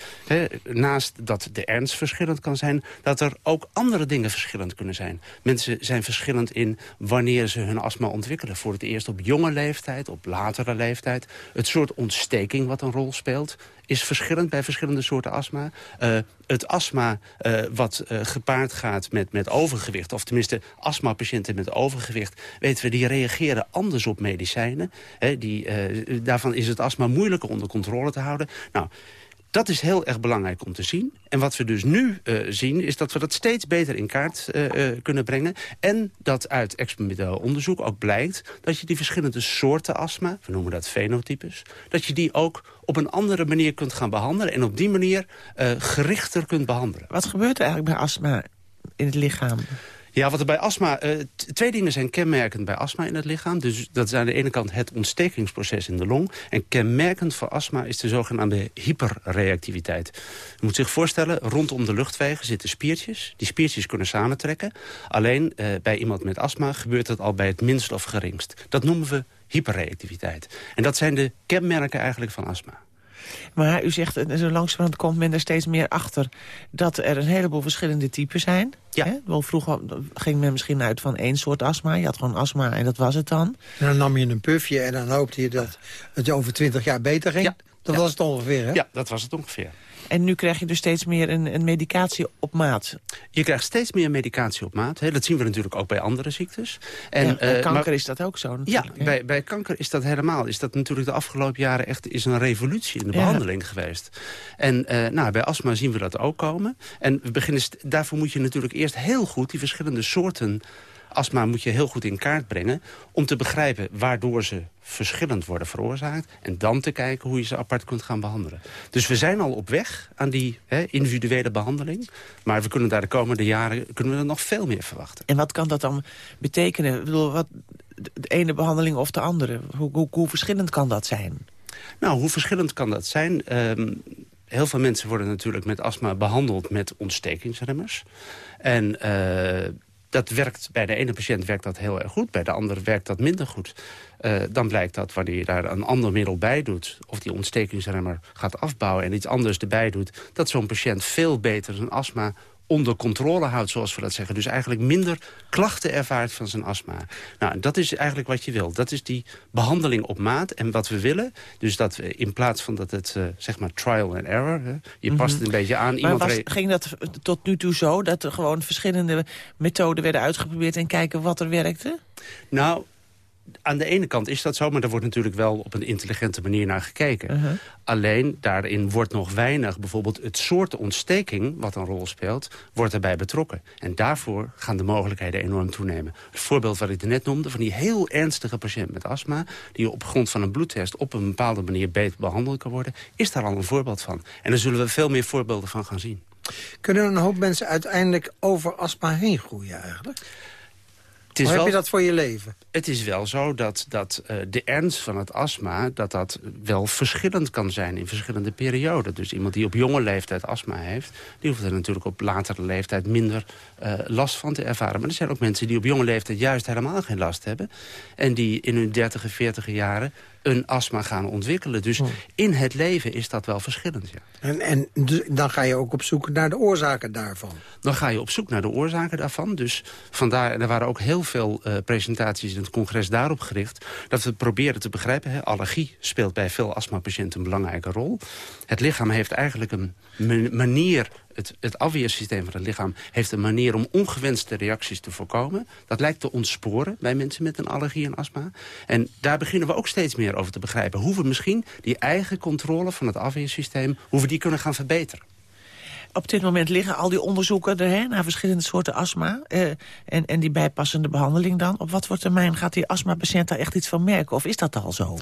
naast dat de ernst verschillend kan zijn... dat er ook andere dingen verschillend kunnen zijn. Mensen zijn verschillend in wanneer ze hun astma ontwikkelen. Voor het eerst op jonge leeftijd, op latere leeftijd. Het soort ontsteking wat een rol speelt is verschillend bij verschillende soorten astma. Uh, het astma uh, wat uh, gepaard gaat met, met overgewicht... of tenminste astmapatiënten met overgewicht... weten we, die reageren anders op medicijnen. Die, daarvan is het astma moeilijker onder controle te houden. Nou, Dat is heel erg belangrijk om te zien. En wat we dus nu uh, zien, is dat we dat steeds beter in kaart uh, uh, kunnen brengen. En dat uit experimenteel onderzoek ook blijkt... dat je die verschillende soorten astma, we noemen dat fenotypes... dat je die ook op een andere manier kunt gaan behandelen... en op die manier gerichter kunt behandelen. Wat gebeurt er eigenlijk bij astma in het lichaam? Ja, wat er bij astma... Uh, twee dingen zijn kenmerkend bij astma in het lichaam. Dus dat is aan de ene kant het ontstekingsproces in de long. En kenmerkend voor astma is de zogenaamde hyperreactiviteit. Je moet zich voorstellen, rondom de luchtwegen zitten spiertjes. Die spiertjes kunnen samentrekken. Alleen uh, bij iemand met astma gebeurt dat al bij het minst of geringst. Dat noemen we hyperreactiviteit. En dat zijn de kenmerken eigenlijk van astma. Maar u zegt, zo langzamerhand komt men er steeds meer achter... dat er een heleboel verschillende typen zijn. Ja. Hè? Wel, vroeger ging men misschien uit van één soort astma. Je had gewoon astma en dat was het dan. En dan nam je een pufje en dan hoopte je dat het over twintig jaar beter ging. Ja. Dat was het ongeveer, hè? Ja, dat was het ongeveer. En nu krijg je dus steeds meer een, een medicatie op maat. Je krijgt steeds meer medicatie op maat. Hè. Dat zien we natuurlijk ook bij andere ziektes. En, ja, bij uh, kanker maar, is dat ook zo natuurlijk. Ja, bij, bij kanker is dat helemaal. Is dat natuurlijk de afgelopen jaren echt is een revolutie in de behandeling geweest. En uh, nou, bij astma zien we dat ook komen. En we beginnen, daarvoor moet je natuurlijk eerst heel goed die verschillende soorten astma moet je heel goed in kaart brengen... om te begrijpen waardoor ze verschillend worden veroorzaakt... en dan te kijken hoe je ze apart kunt gaan behandelen. Dus we zijn al op weg aan die hè, individuele behandeling. Maar we kunnen daar de komende jaren kunnen we er nog veel meer verwachten. En wat kan dat dan betekenen? Ik bedoel, wat, de ene behandeling of de andere? Hoe, hoe, hoe verschillend kan dat zijn? Nou, hoe verschillend kan dat zijn? Um, heel veel mensen worden natuurlijk met astma behandeld met ontstekingsremmers. En uh, dat werkt, bij de ene patiënt werkt dat heel erg goed, bij de andere werkt dat minder goed. Uh, dan blijkt dat wanneer je daar een ander middel bij doet... of die ontstekingsremmer gaat afbouwen en iets anders erbij doet... dat zo'n patiënt veel beter zijn astma onder controle houdt, zoals we dat zeggen. Dus eigenlijk minder klachten ervaart van zijn astma. Nou, dat is eigenlijk wat je wil. Dat is die behandeling op maat. En wat we willen, dus dat we in plaats van dat het, uh, zeg maar, trial and error... Hè, je past het een beetje aan. Maar was, ging dat tot nu toe zo, dat er gewoon verschillende methoden werden uitgeprobeerd... en kijken wat er werkte? Nou, aan de ene kant is dat zo, maar er wordt natuurlijk wel op een intelligente manier naar gekeken. Uh -huh. Alleen daarin wordt nog weinig, bijvoorbeeld het soort ontsteking wat een rol speelt, wordt erbij betrokken. En daarvoor gaan de mogelijkheden enorm toenemen. Het voorbeeld wat ik net noemde, van die heel ernstige patiënt met astma, die op grond van een bloedtest op een bepaalde manier beter behandeld kan worden, is daar al een voorbeeld van. En daar zullen we veel meer voorbeelden van gaan zien. Kunnen een hoop mensen uiteindelijk over astma heen groeien eigenlijk? Hoe heb je dat voor je leven? Het is wel zo dat, dat uh, de ernst van het astma... dat dat wel verschillend kan zijn in verschillende perioden. Dus iemand die op jonge leeftijd astma heeft... die hoeft er natuurlijk op latere leeftijd minder uh, last van te ervaren. Maar er zijn ook mensen die op jonge leeftijd juist helemaal geen last hebben... en die in hun 30 en 40 jaren een astma gaan ontwikkelen. Dus in het leven is dat wel verschillend, ja. En, en dus dan ga je ook op zoek naar de oorzaken daarvan? Dan ga je op zoek naar de oorzaken daarvan. Dus vandaar, er waren ook heel veel uh, presentaties in het congres daarop gericht... dat we proberen te begrijpen, hè, allergie speelt bij veel astmapatiënten een belangrijke rol. Het lichaam heeft eigenlijk een manier het, het afweersysteem van het lichaam heeft een manier om ongewenste reacties te voorkomen. Dat lijkt te ontsporen bij mensen met een allergie en astma. En daar beginnen we ook steeds meer over te begrijpen. Hoe we misschien die eigen controle van het afweersysteem... hoe we die kunnen gaan verbeteren. Op dit moment liggen al die onderzoeken er, hè, naar verschillende soorten astma. Uh, en, en die bijpassende behandeling dan. Op wat voor termijn gaat die astmapatiënt daar echt iets van merken? Of is dat al zo?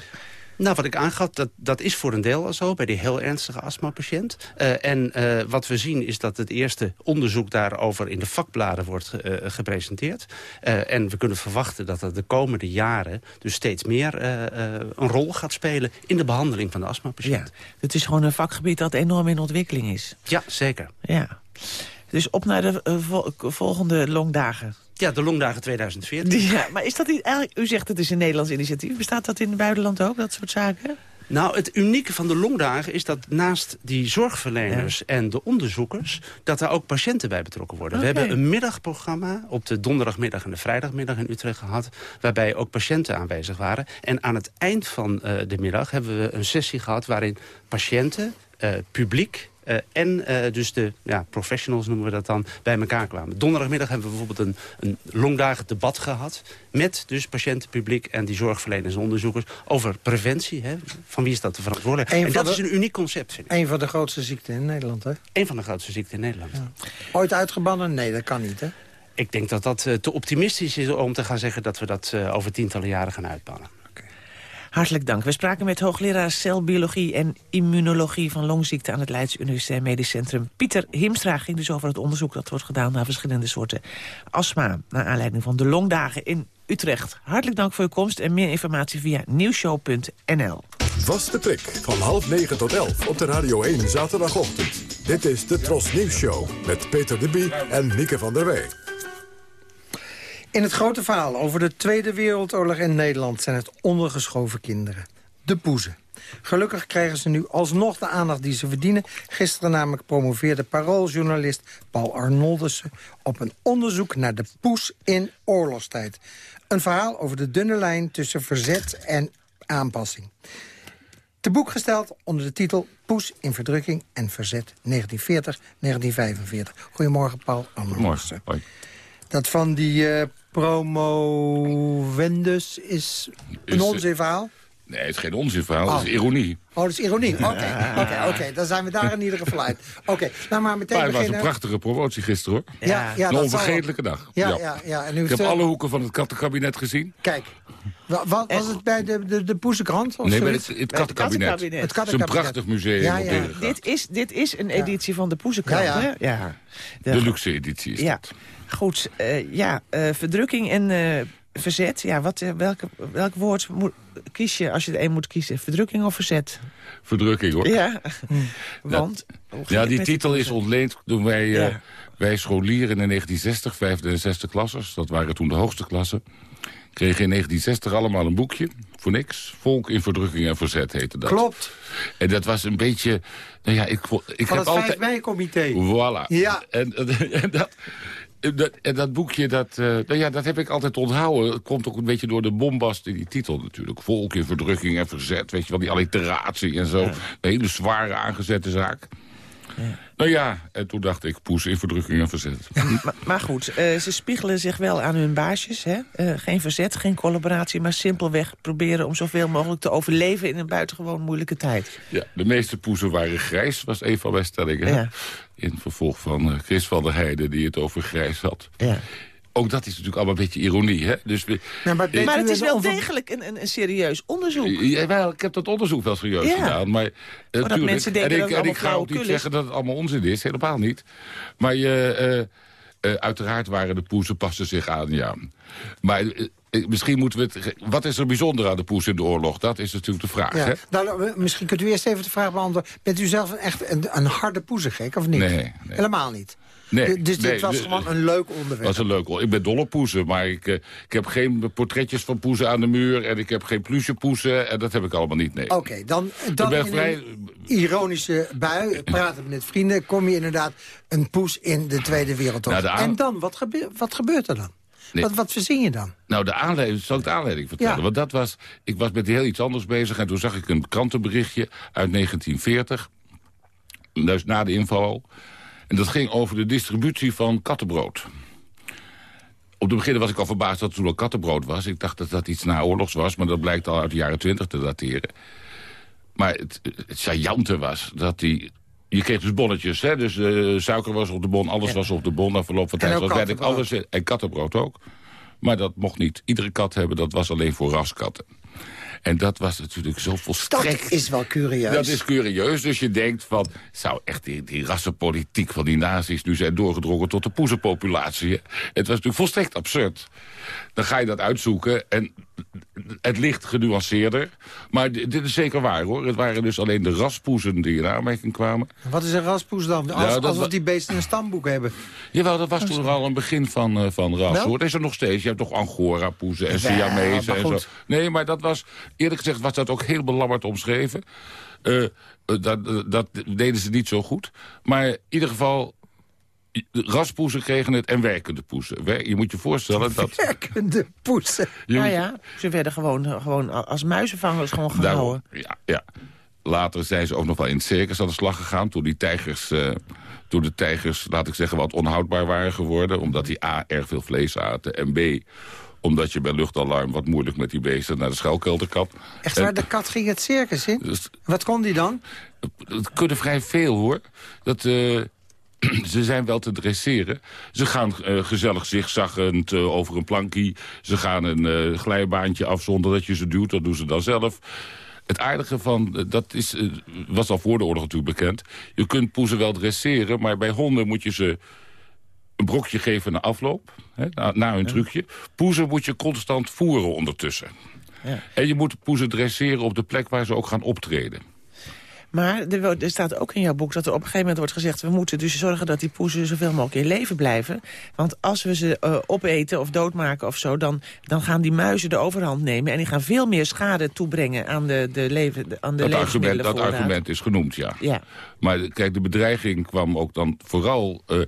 Nou, wat ik aangaf, dat, dat is voor een deel al zo... bij die heel ernstige astmapatiënt. Uh, en uh, wat we zien is dat het eerste onderzoek daarover... in de vakbladen wordt uh, gepresenteerd. en we kunnen verwachten dat dat de komende jaren... dus steeds meer een rol gaat spelen... in de behandeling van de astmapatiënt. Ja, het is gewoon een vakgebied dat enorm in ontwikkeling is. Ja, zeker. Ja. Dus op naar de vol volgende longdagen. Ja, de Longdagen 2014. Ja, maar is dat niet eigenlijk... U zegt het is een Nederlands initiatief. Bestaat dat in het buitenland ook, dat soort zaken? Nou, het unieke van de longdagen is dat naast die zorgverleners ja. en de onderzoekers... dat er ook patiënten bij betrokken worden. Okay. We hebben een middagprogramma op de donderdagmiddag en de vrijdagmiddag in Utrecht gehad... waarbij ook patiënten aanwezig waren. En aan het eind van uh, de middag hebben we een sessie gehad... waarin patiënten, uh, publiek eh, en eh, dus de ja, professionals noemen we dat dan, bij elkaar kwamen. Donderdagmiddag hebben we bijvoorbeeld een, een longdagen debat gehad... met dus patiënten, publiek en die zorgverleners en onderzoekers... over preventie. Hè? Van wie is dat de verantwoordelijkheid? En dat de, is een uniek concept, vind ik. Een van de grootste ziekten in Nederland, hè? Een van de grootste ziekten in Nederland. Ja. Ooit uitgebannen? Nee, dat kan niet, hè? Ik denk dat dat te optimistisch is om te gaan zeggen... dat we dat over tientallen jaren gaan uitbannen. Hartelijk dank. We spraken met hoogleraar celbiologie en immunologie van longziekte aan het Leids Universitair Medisch Centrum. Pieter Himstra ging dus over het onderzoek dat wordt gedaan naar verschillende soorten astma. Naar aanleiding van de longdagen in Utrecht. Hartelijk dank voor uw komst en meer informatie via nieuwshow.nl. Vaste prik van half negen tot elf op de Radio 1 zaterdagochtend. Dit is de Tros Nieuws Show met Peter de Bie en Mieke van der Wij. In het grote verhaal over de Tweede Wereldoorlog in Nederland... zijn het ondergeschoven kinderen. De poezen. Gelukkig krijgen ze nu alsnog de aandacht die ze verdienen. Gisteren namelijk promoveerde parooljournalist Paul Arnoldussen... op een onderzoek naar de poes in oorlogstijd. Een verhaal over de dunne lijn tussen verzet en aanpassing. Te boek gesteld onder de titel Poes in verdrukking en verzet 1940-1945. Goedemorgen, Paul Arnoldussen. Hoi. Dat van die uh, promovendus is een onzinverhaal? Nee, het is geen onzinverhaal, het is ironie. Oh, dat is ironie. Oké, oké, oké. Dan zijn we daar in ieder geval uit. Oké, nou maar meteen maar het beginnen. was een prachtige promotie gisteren, hoor. Ja, ja, een onvergetelijke dag. Ja, ja. ja, En u Ik heb uh, alle hoeken van het kattenkabinet gezien. Kijk, wa- wa- was het bij de, de, de? Of Nee, bij het, het kattenkabinet. kattenkabinet. Het Het is een kattenkabinet. prachtig museum Ja, ja. Dit is, dit is een editie van de Poezenkrant, Ja, ja. hè? Ja. De luxe editie is Ja, dat. Goed. eh, ja, eh, verdrukking en eh, verzet. Ja, wat, welke, welk woord moet, kies je als je er één moet kiezen? Verdrukking of verzet? Verdrukking, hoor. Ja, want... ging Ja, die titel is ontleend toen wij, eh, Ja. wij scholieren in 1960, vijfde en zesde klassers, dat waren toen de hoogste klassen, kregen in 1960 allemaal een boekje, voor niks. Volk in verdrukking en verzet heette dat. Klopt. En dat was een beetje, nou ja, ik, ik Van heb het altijd... 5 mei-comité. Voilà. Ja. En, en, en dat, dat, en dat boekje, dat, eh, nou ja, dat heb ik altijd onthouden. Het komt ook een beetje door de bombast in die titel natuurlijk. Volk in verdrukking en verzet, weet je wel, die alliteratie en zo. Een hele zware aangezette zaak. Nou ja, en toen dacht ik, poes in verdrukking en verzet. Maar, maar goed, eh, ze spiegelen zich wel aan hun baasjes. Hè? Eh, geen verzet, geen collaboratie, maar simpelweg proberen... om zoveel mogelijk te overleven in een buitengewoon moeilijke tijd. Ja, de meeste poezen waren grijs, was een van mijn stellingen. Ja. In vervolg van eh, Chris van der Heijden, die het over grijs had. Ja. Ook dat is natuurlijk allemaal een beetje ironie, hè? Dus we, maar Maar u het is wel onver- degelijk een, een, een serieus onderzoek. Ja, wel, ik heb dat onderzoek wel serieus Ja. gedaan. Maar, eh, tuurlijk, mensen denken en dat ik, het en ik ga allemaal ook niet is. zeggen dat het allemaal onzin is. Helemaal niet. Maar je, eh, eh, uiteraard waren de poezen passen zich aan, ja. Maar eh, eh, misschien moeten we het... Wat is er bijzonder aan de poes in de oorlog? Dat is natuurlijk de vraag, Ja. hè? Nou, misschien kunt u eerst even de vraag beantwoorden. Bent u zelf echt een, een harde poezengek, of niet? Nee, nee. Helemaal niet? Nee, dus nee, dit was dus- gewoon een leuk onderwerp. Is een leuk. Ik ben dol op poezen, maar ik, eh, ik heb geen portretjes van poezen aan de muur... en ik heb geen pluche poezen en dat heb ik allemaal niet, nee. Oké, dan, dan ben in vrij- een ironische bui, praten met vrienden... kom je inderdaad een poes in de Tweede Wereldoorlog. Nou, de En dan, wat, gebe wat gebeurt er dan? Nee. Wat, wat verzin je dan? Nou, de aanleiding, zal ik de aanleiding vertellen? Ja. Want dat was, ik was met heel iets anders bezig... en toen zag ik een krantenberichtje uit 1940. Dus na de inval. En dat ging over de distributie van kattenbrood. Op de begin was ik al verbaasd dat het toen al kattenbrood was. Ik dacht dat dat iets naoorlogs was, maar dat blijkt al uit de jaren twintig te dateren. Maar het, het saillante was dat die... Je kreeg dus bonnetjes, hè? dus eh, suiker was op de bon, alles was op de bon. Na verloop van tijd was werkelijk kattenbrood. alles... En kattenbrood ook. Maar dat mocht niet iedere kat hebben, dat was alleen voor raskatten. En dat was natuurlijk zo Dat volstrekt... is wel curieus. Dat is curieus, dus je denkt van... zou echt die, die rassenpolitiek van die nazi's nu zijn doorgedrongen tot de poezenpopulatie? Het was natuurlijk volstrekt absurd. Dan ga je dat uitzoeken en het ligt genuanceerder. Maar dit is zeker waar, hoor. Het waren dus alleen de raspoezen die in aanmerking kwamen. Wat is een raspoes dan? Als, Ja, alsof die beesten een stamboek hebben. Jawel, dat was toen al een begin van, eh, van ras, Wel? hoor. Dat is er nog steeds. Je hebt toch Angora-poezen en maar en zo. Nee, maar dat was... Eerlijk gezegd was dat ook heel belabberd omschreven. Eh, eh, dat, dat deden ze niet zo goed. Maar in ieder geval... de Raspoezen kregen het en werkende poezen. Je moet je voorstellen dat... Werkende Nou moet- ja, ze werden gewoon, gewoon als muizenvangers gewoon Daarom, gehouden. ja, ja. later zijn ze ook nog wel in het circus aan de slag gegaan... toen die tijgers, uh, toen de tijgers, laat ik zeggen, wat onhoudbaar waren geworden... omdat die A, erg veel vlees aten... en B, omdat je bij luchtalarm wat moeilijk met die beesten naar de schuilkelder kan. Echt waar, de kat ging het circus in? Dus, wat kon die dan? Het kunnen vrij veel, hoor. Dat... Uh, ze zijn wel te dresseren. Ze gaan uh, gezellig zigzaggend uh, over een plankie. Ze gaan een uh, glijbaantje af zonder dat je ze duwt. Dat doen ze dan zelf. Het aardige van, dat is, was al voor de oorlog natuurlijk bekend. Je kunt poezen wel dresseren, maar bij honden moet je ze een brokje geven na afloop. Hè, na, na, hun trucje. Poezen moet je constant voeren ondertussen. Ja. En je moet poezen dresseren op de plek waar ze ook gaan optreden. Maar er, er, staat ook in jouw boek dat er op een gegeven moment wordt gezegd... we moeten dus zorgen dat die poezen zoveel mogelijk in leven blijven. Want als we ze uh, opeten of doodmaken of zo... Dan, dan gaan die muizen de overhand nemen... en die gaan veel meer schade toebrengen aan de, de, leven, aan de dat argument, Dat argument is genoemd, ja. ja. Maar kijk, de bedreiging kwam ook dan vooral... Uh,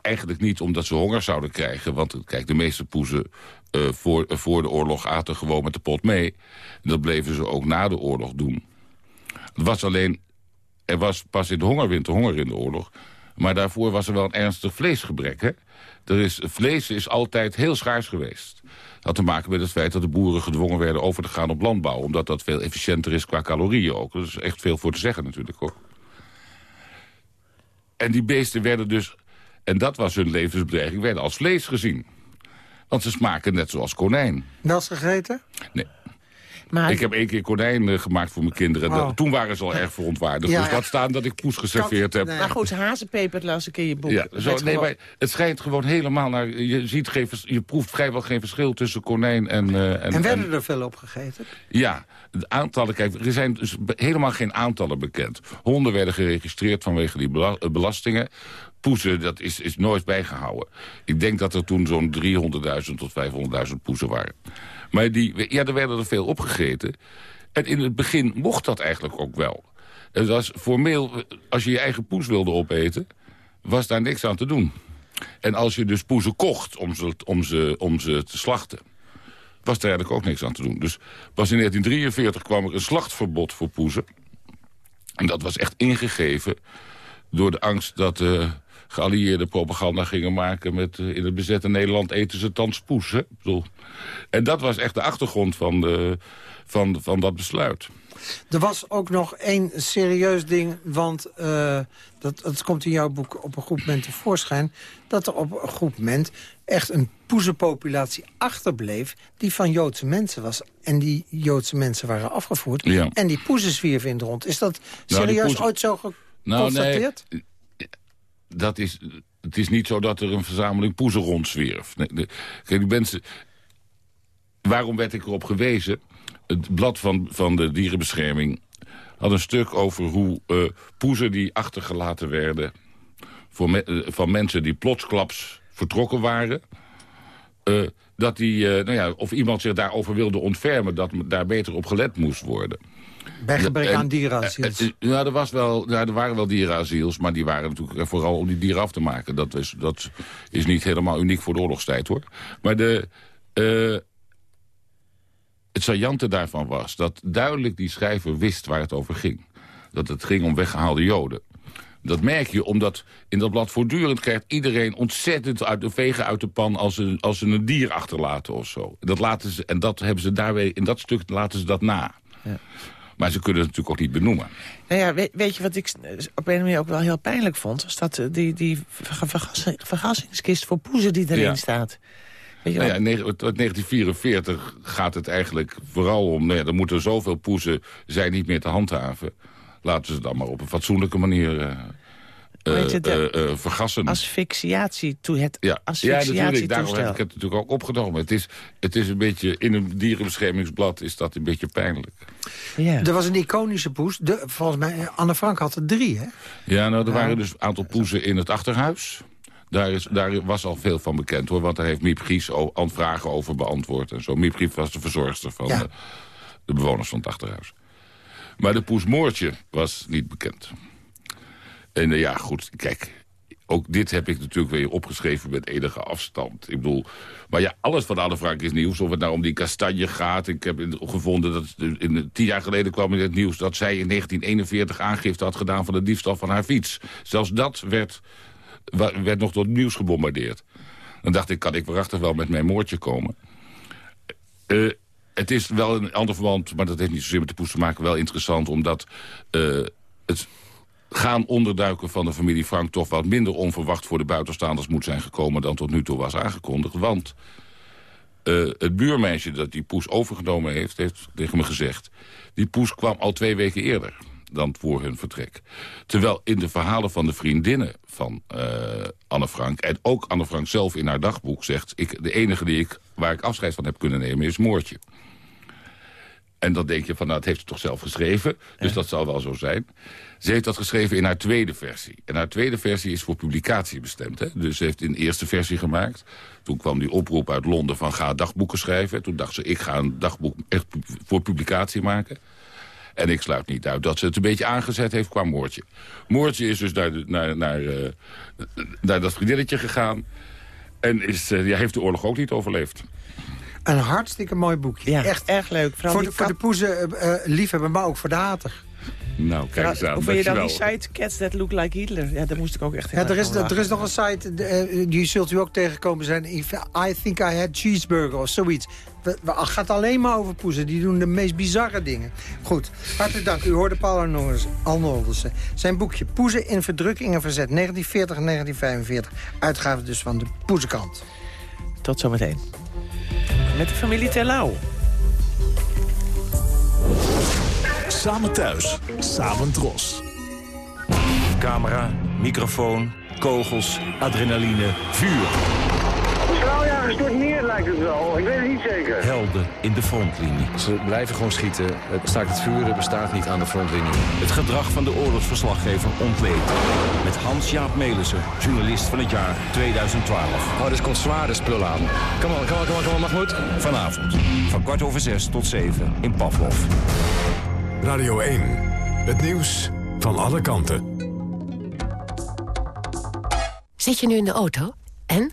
eigenlijk niet omdat ze honger zouden krijgen. Want kijk, de meeste poezen uh, voor, voor de oorlog aten gewoon met de pot mee. Dat bleven ze ook na de oorlog doen. Het was alleen, er was pas in de hongerwinter honger in de oorlog. Maar daarvoor was er wel een ernstig vleesgebrek. Hè? Er is, vlees is altijd heel schaars geweest. Dat had te maken met het feit dat de boeren gedwongen werden over te gaan op landbouw. Omdat dat veel efficiënter is qua calorieën ook. Er is echt veel voor te zeggen natuurlijk hoor. En die beesten werden dus, en dat was hun levensbedreiging, werden als vlees gezien. Want ze smaken net zoals konijn. Dat gegeten? Nee. Maar... Ik heb één keer konijn gemaakt voor mijn kinderen. Oh. Toen waren ze al erg verontwaardigd. Ja, dus laat staan dat ik poes geserveerd heb. Maar goed, hazenpeper las ik in je boek. Ja, zo, nee, maar het schijnt gewoon helemaal naar... Je, ziet geen, je proeft vrijwel geen verschil tussen konijn en... Uh, en, en werden er veel opgegeten? Ja, de aantallen... Kijk, er zijn dus helemaal geen aantallen bekend. Honden werden geregistreerd vanwege die belastingen poezen, dat is, is nooit bijgehouden. Ik denk dat er toen zo'n 300.000 tot 500.000 poezen waren. Maar die, ja, er werden er veel opgegeten. En in het begin mocht dat eigenlijk ook wel. Het was formeel, als je je eigen poes wilde opeten... was daar niks aan te doen. En als je dus poezen kocht om ze, om ze, om ze te slachten... was er eigenlijk ook niks aan te doen. Dus pas in 1943 kwam er een slachtverbod voor poezen. En dat was echt ingegeven door de angst dat... de geallieerde propaganda gingen maken... met in het bezette Nederland eten ze thans poes. Hè? En dat was echt de achtergrond van, de, van, van dat besluit. Er was ook nog één serieus ding, want uh, dat, dat komt in jouw boek op een goed moment tevoorschijn... dat er op een goed moment echt een poezenpopulatie achterbleef... die van Joodse mensen was. En die Joodse mensen waren afgevoerd. Ja. En die poezen zwierven in de rond. Is dat nou, serieus ooit zo geconstateerd? Nou, nee, dat is, het is niet zo dat er een verzameling poezen rondzwierf. Nee, mensen, waarom werd ik erop gewezen? Het blad van, van de dierenbescherming had een stuk over hoe uh, poezen die achtergelaten werden... Voor me, uh, van mensen die plotsklaps vertrokken waren... Uh, dat die, nou ja, of iemand zich daarover wilde ontfermen... dat daar beter op gelet moest worden. Bij gebrek aan dierenasiels? Ja, er, was wel, ja, er waren wel dierenasiels, maar die waren natuurlijk vooral om die dieren af te maken. Dat is, dat is niet helemaal uniek voor de oorlogstijd, hoor. Maar de, het saillante daarvan was dat duidelijk die schrijver wist waar het over ging. Dat het ging om weggehaalde joden. Dat merk je omdat in dat blad voortdurend krijgt iedereen ontzettend uit de vegen uit de pan als ze, als ze een dier achterlaten of zo. Dat laten ze, en dat hebben ze daarbij, in dat stuk laten ze dat na. Ja. Maar ze kunnen het natuurlijk ook niet benoemen. Nou ja, weet, weet, je wat ik op een manier ook wel heel pijnlijk vond? Was dat eh, die, die vergassingskist voor poezen die erin staat. Nou ja, in 1944 gaat het eigenlijk vooral om... Nou ja, er moeten zoveel poezen zijn niet meer te handhaven. Laten ze dan maar op een fatsoenlijke manier... Uh, uh, vergassen. Asphyxiatie, toe het ja. ja, natuurlijk. Daarom heb ik het natuurlijk ook opgenomen. Het is, het is een beetje, in een dierenbeschermingsblad is dat een beetje pijnlijk. Ja. Er was een iconische poes. De, volgens mij, Anne Frank had er drie, hè? Ja, nou, er waren dus een aantal poezen in het achterhuis. Daar, is, daar was al veel van bekend, hoor. Want daar heeft Miep Gies al vragen over beantwoord en zo. Miep Gies was de verzorgster van de, de, bewoners van het achterhuis. Maar de poesmoortje was niet bekend. En uh, ja, goed, kijk... ook dit heb ik natuurlijk weer opgeschreven met enige afstand. Ik bedoel, maar ja, alles van Anne Frank is nieuws. Of het nou om die kastanje gaat. Ik heb gevonden dat in, tien jaar geleden kwam in het nieuws... dat zij in 1941 aangifte had gedaan van de diefstal van haar fiets. Zelfs dat werd, werd nog tot nieuws gebombardeerd. Dan dacht ik, kan ik waarachtig wel met mijn moordje komen. Uh, het is wel een ander verband, maar dat heeft niet zozeer met de poes te maken... wel interessant, omdat uh, het gaan onderduiken van de familie Frank... toch wat minder onverwacht voor de buitenstaanders moet zijn gekomen... dan tot nu toe was aangekondigd. Want uh, het buurmeisje dat die poes overgenomen heeft, heeft tegen me gezegd... die poes kwam al twee weken eerder dan voor hun vertrek. Terwijl in de verhalen van de vriendinnen van uh, Anne Frank... en ook Anne Frank zelf in haar dagboek zegt... Ik, de enige die ik, waar ik afscheid van heb kunnen nemen is Moortje. En dan denk je van, nou, het heeft ze toch zelf geschreven. Dus dat zal wel zo zijn. Ze heeft dat geschreven in haar tweede versie. En haar tweede versie is voor publicatie bestemd. Hè? Dus ze heeft een eerste versie gemaakt. Toen kwam die oproep uit Londen van ga dagboeken schrijven. Toen dacht ze, ik ga een dagboek echt voor publicatie maken. En ik sluit niet uit dat ze het een beetje aangezet heeft qua Moortje. Moortje is dus naar, naar, naar, uh, naar dat vriendinnetje gegaan. En is, uh, ja, heeft de oorlog ook niet overleefd. Een hartstikke mooi boekje. Ja, echt, erg leuk. Voor de, voor de poezen uh, liefhebber, maar ook voor de hater. Nou, kijk eens aan. Hoe vind je dan die site Cats That Look Like Hitler? Ja, daar moest ik ook echt ja, er is, er is nog een site, uh, die zult u ook tegenkomen zijn. I think I had cheeseburger of zoiets. Het gaat alleen maar over poezen. Die doen de meest bizarre dingen. Goed, hartelijk dank. U hoorde Paul Arnoldersen. Zijn boekje Poezen in verdrukking en verzet 1940 en 1945. Uitgave dus van de Poezenkant. Tot zometeen. Met de familie Terlouw. Samen thuis, samen dros. Camera, microfoon, kogels, adrenaline, vuur. De straaljager stort neer, lijkt het wel. Ik weet het niet zeker. Helden in de frontlinie. Ze blijven gewoon schieten. Het staakt het vuren bestaat niet aan de frontlinie. Het gedrag van de oorlogsverslaggever ontleed. Met Hans-Jaap Melissen, journalist van het jaar 2012. Oh, dus komt zware spul aan. Kom op, kom op, kom op, kom op, Mahmoud. Vanavond, van kwart over zes tot zeven in Pavlov. Radio 1, het nieuws van alle kanten. Zit je nu in de auto? En?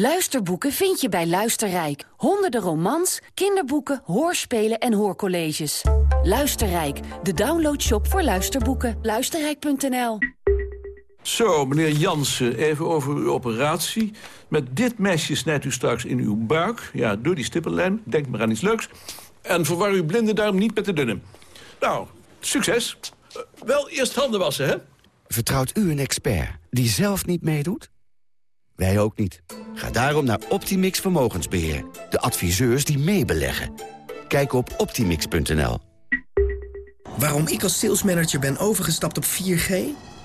Luisterboeken vind je bij Luisterrijk. Honderden romans, kinderboeken, hoorspelen en hoorcolleges. Luisterrijk, de downloadshop voor luisterboeken. Luisterrijk.nl Zo, meneer Jansen, even over uw operatie. Met dit mesje snijdt u straks in uw buik. Ja, door die stippenlijn. Denk maar aan iets leuks. En verwar uw blinde darm niet met de dunne. Nou, succes. Uh, wel eerst handen wassen, hè? Vertrouwt u een expert die zelf niet meedoet? Wij ook niet. Ga daarom naar Optimix Vermogensbeheer. De adviseurs die meebeleggen. Kijk op optimix.nl. Waarom ik als salesmanager ben overgestapt op 4G?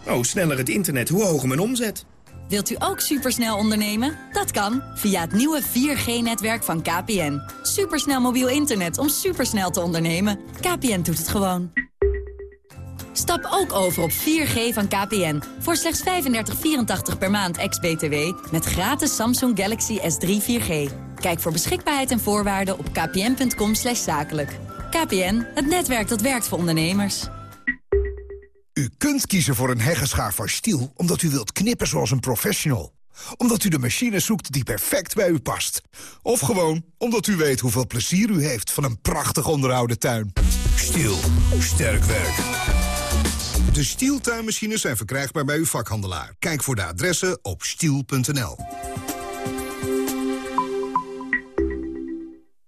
Oh, sneller het internet, hoe hoger mijn omzet. Wilt u ook supersnel ondernemen? Dat kan via het nieuwe 4G-netwerk van KPN. Supersnel mobiel internet om supersnel te ondernemen. KPN doet het gewoon. Stap ook over op 4G van KPN. Voor slechts 35,84 per maand ex-BTW. Met gratis Samsung Galaxy S3 4G. Kijk voor beschikbaarheid en voorwaarden op kpn.com zakelijk. KPN, het netwerk dat werkt voor ondernemers. U kunt kiezen voor een heggenschaar van Stiel... omdat u wilt knippen zoals een professional. Omdat u de machine zoekt die perfect bij u past. Of gewoon omdat u weet hoeveel plezier u heeft... van een prachtig onderhouden tuin. Stiel. Sterk werk. De Stiel tuinmachines zijn verkrijgbaar bij uw vakhandelaar. Kijk voor de adressen op stiel.nl.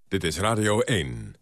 Dit is Radio 1.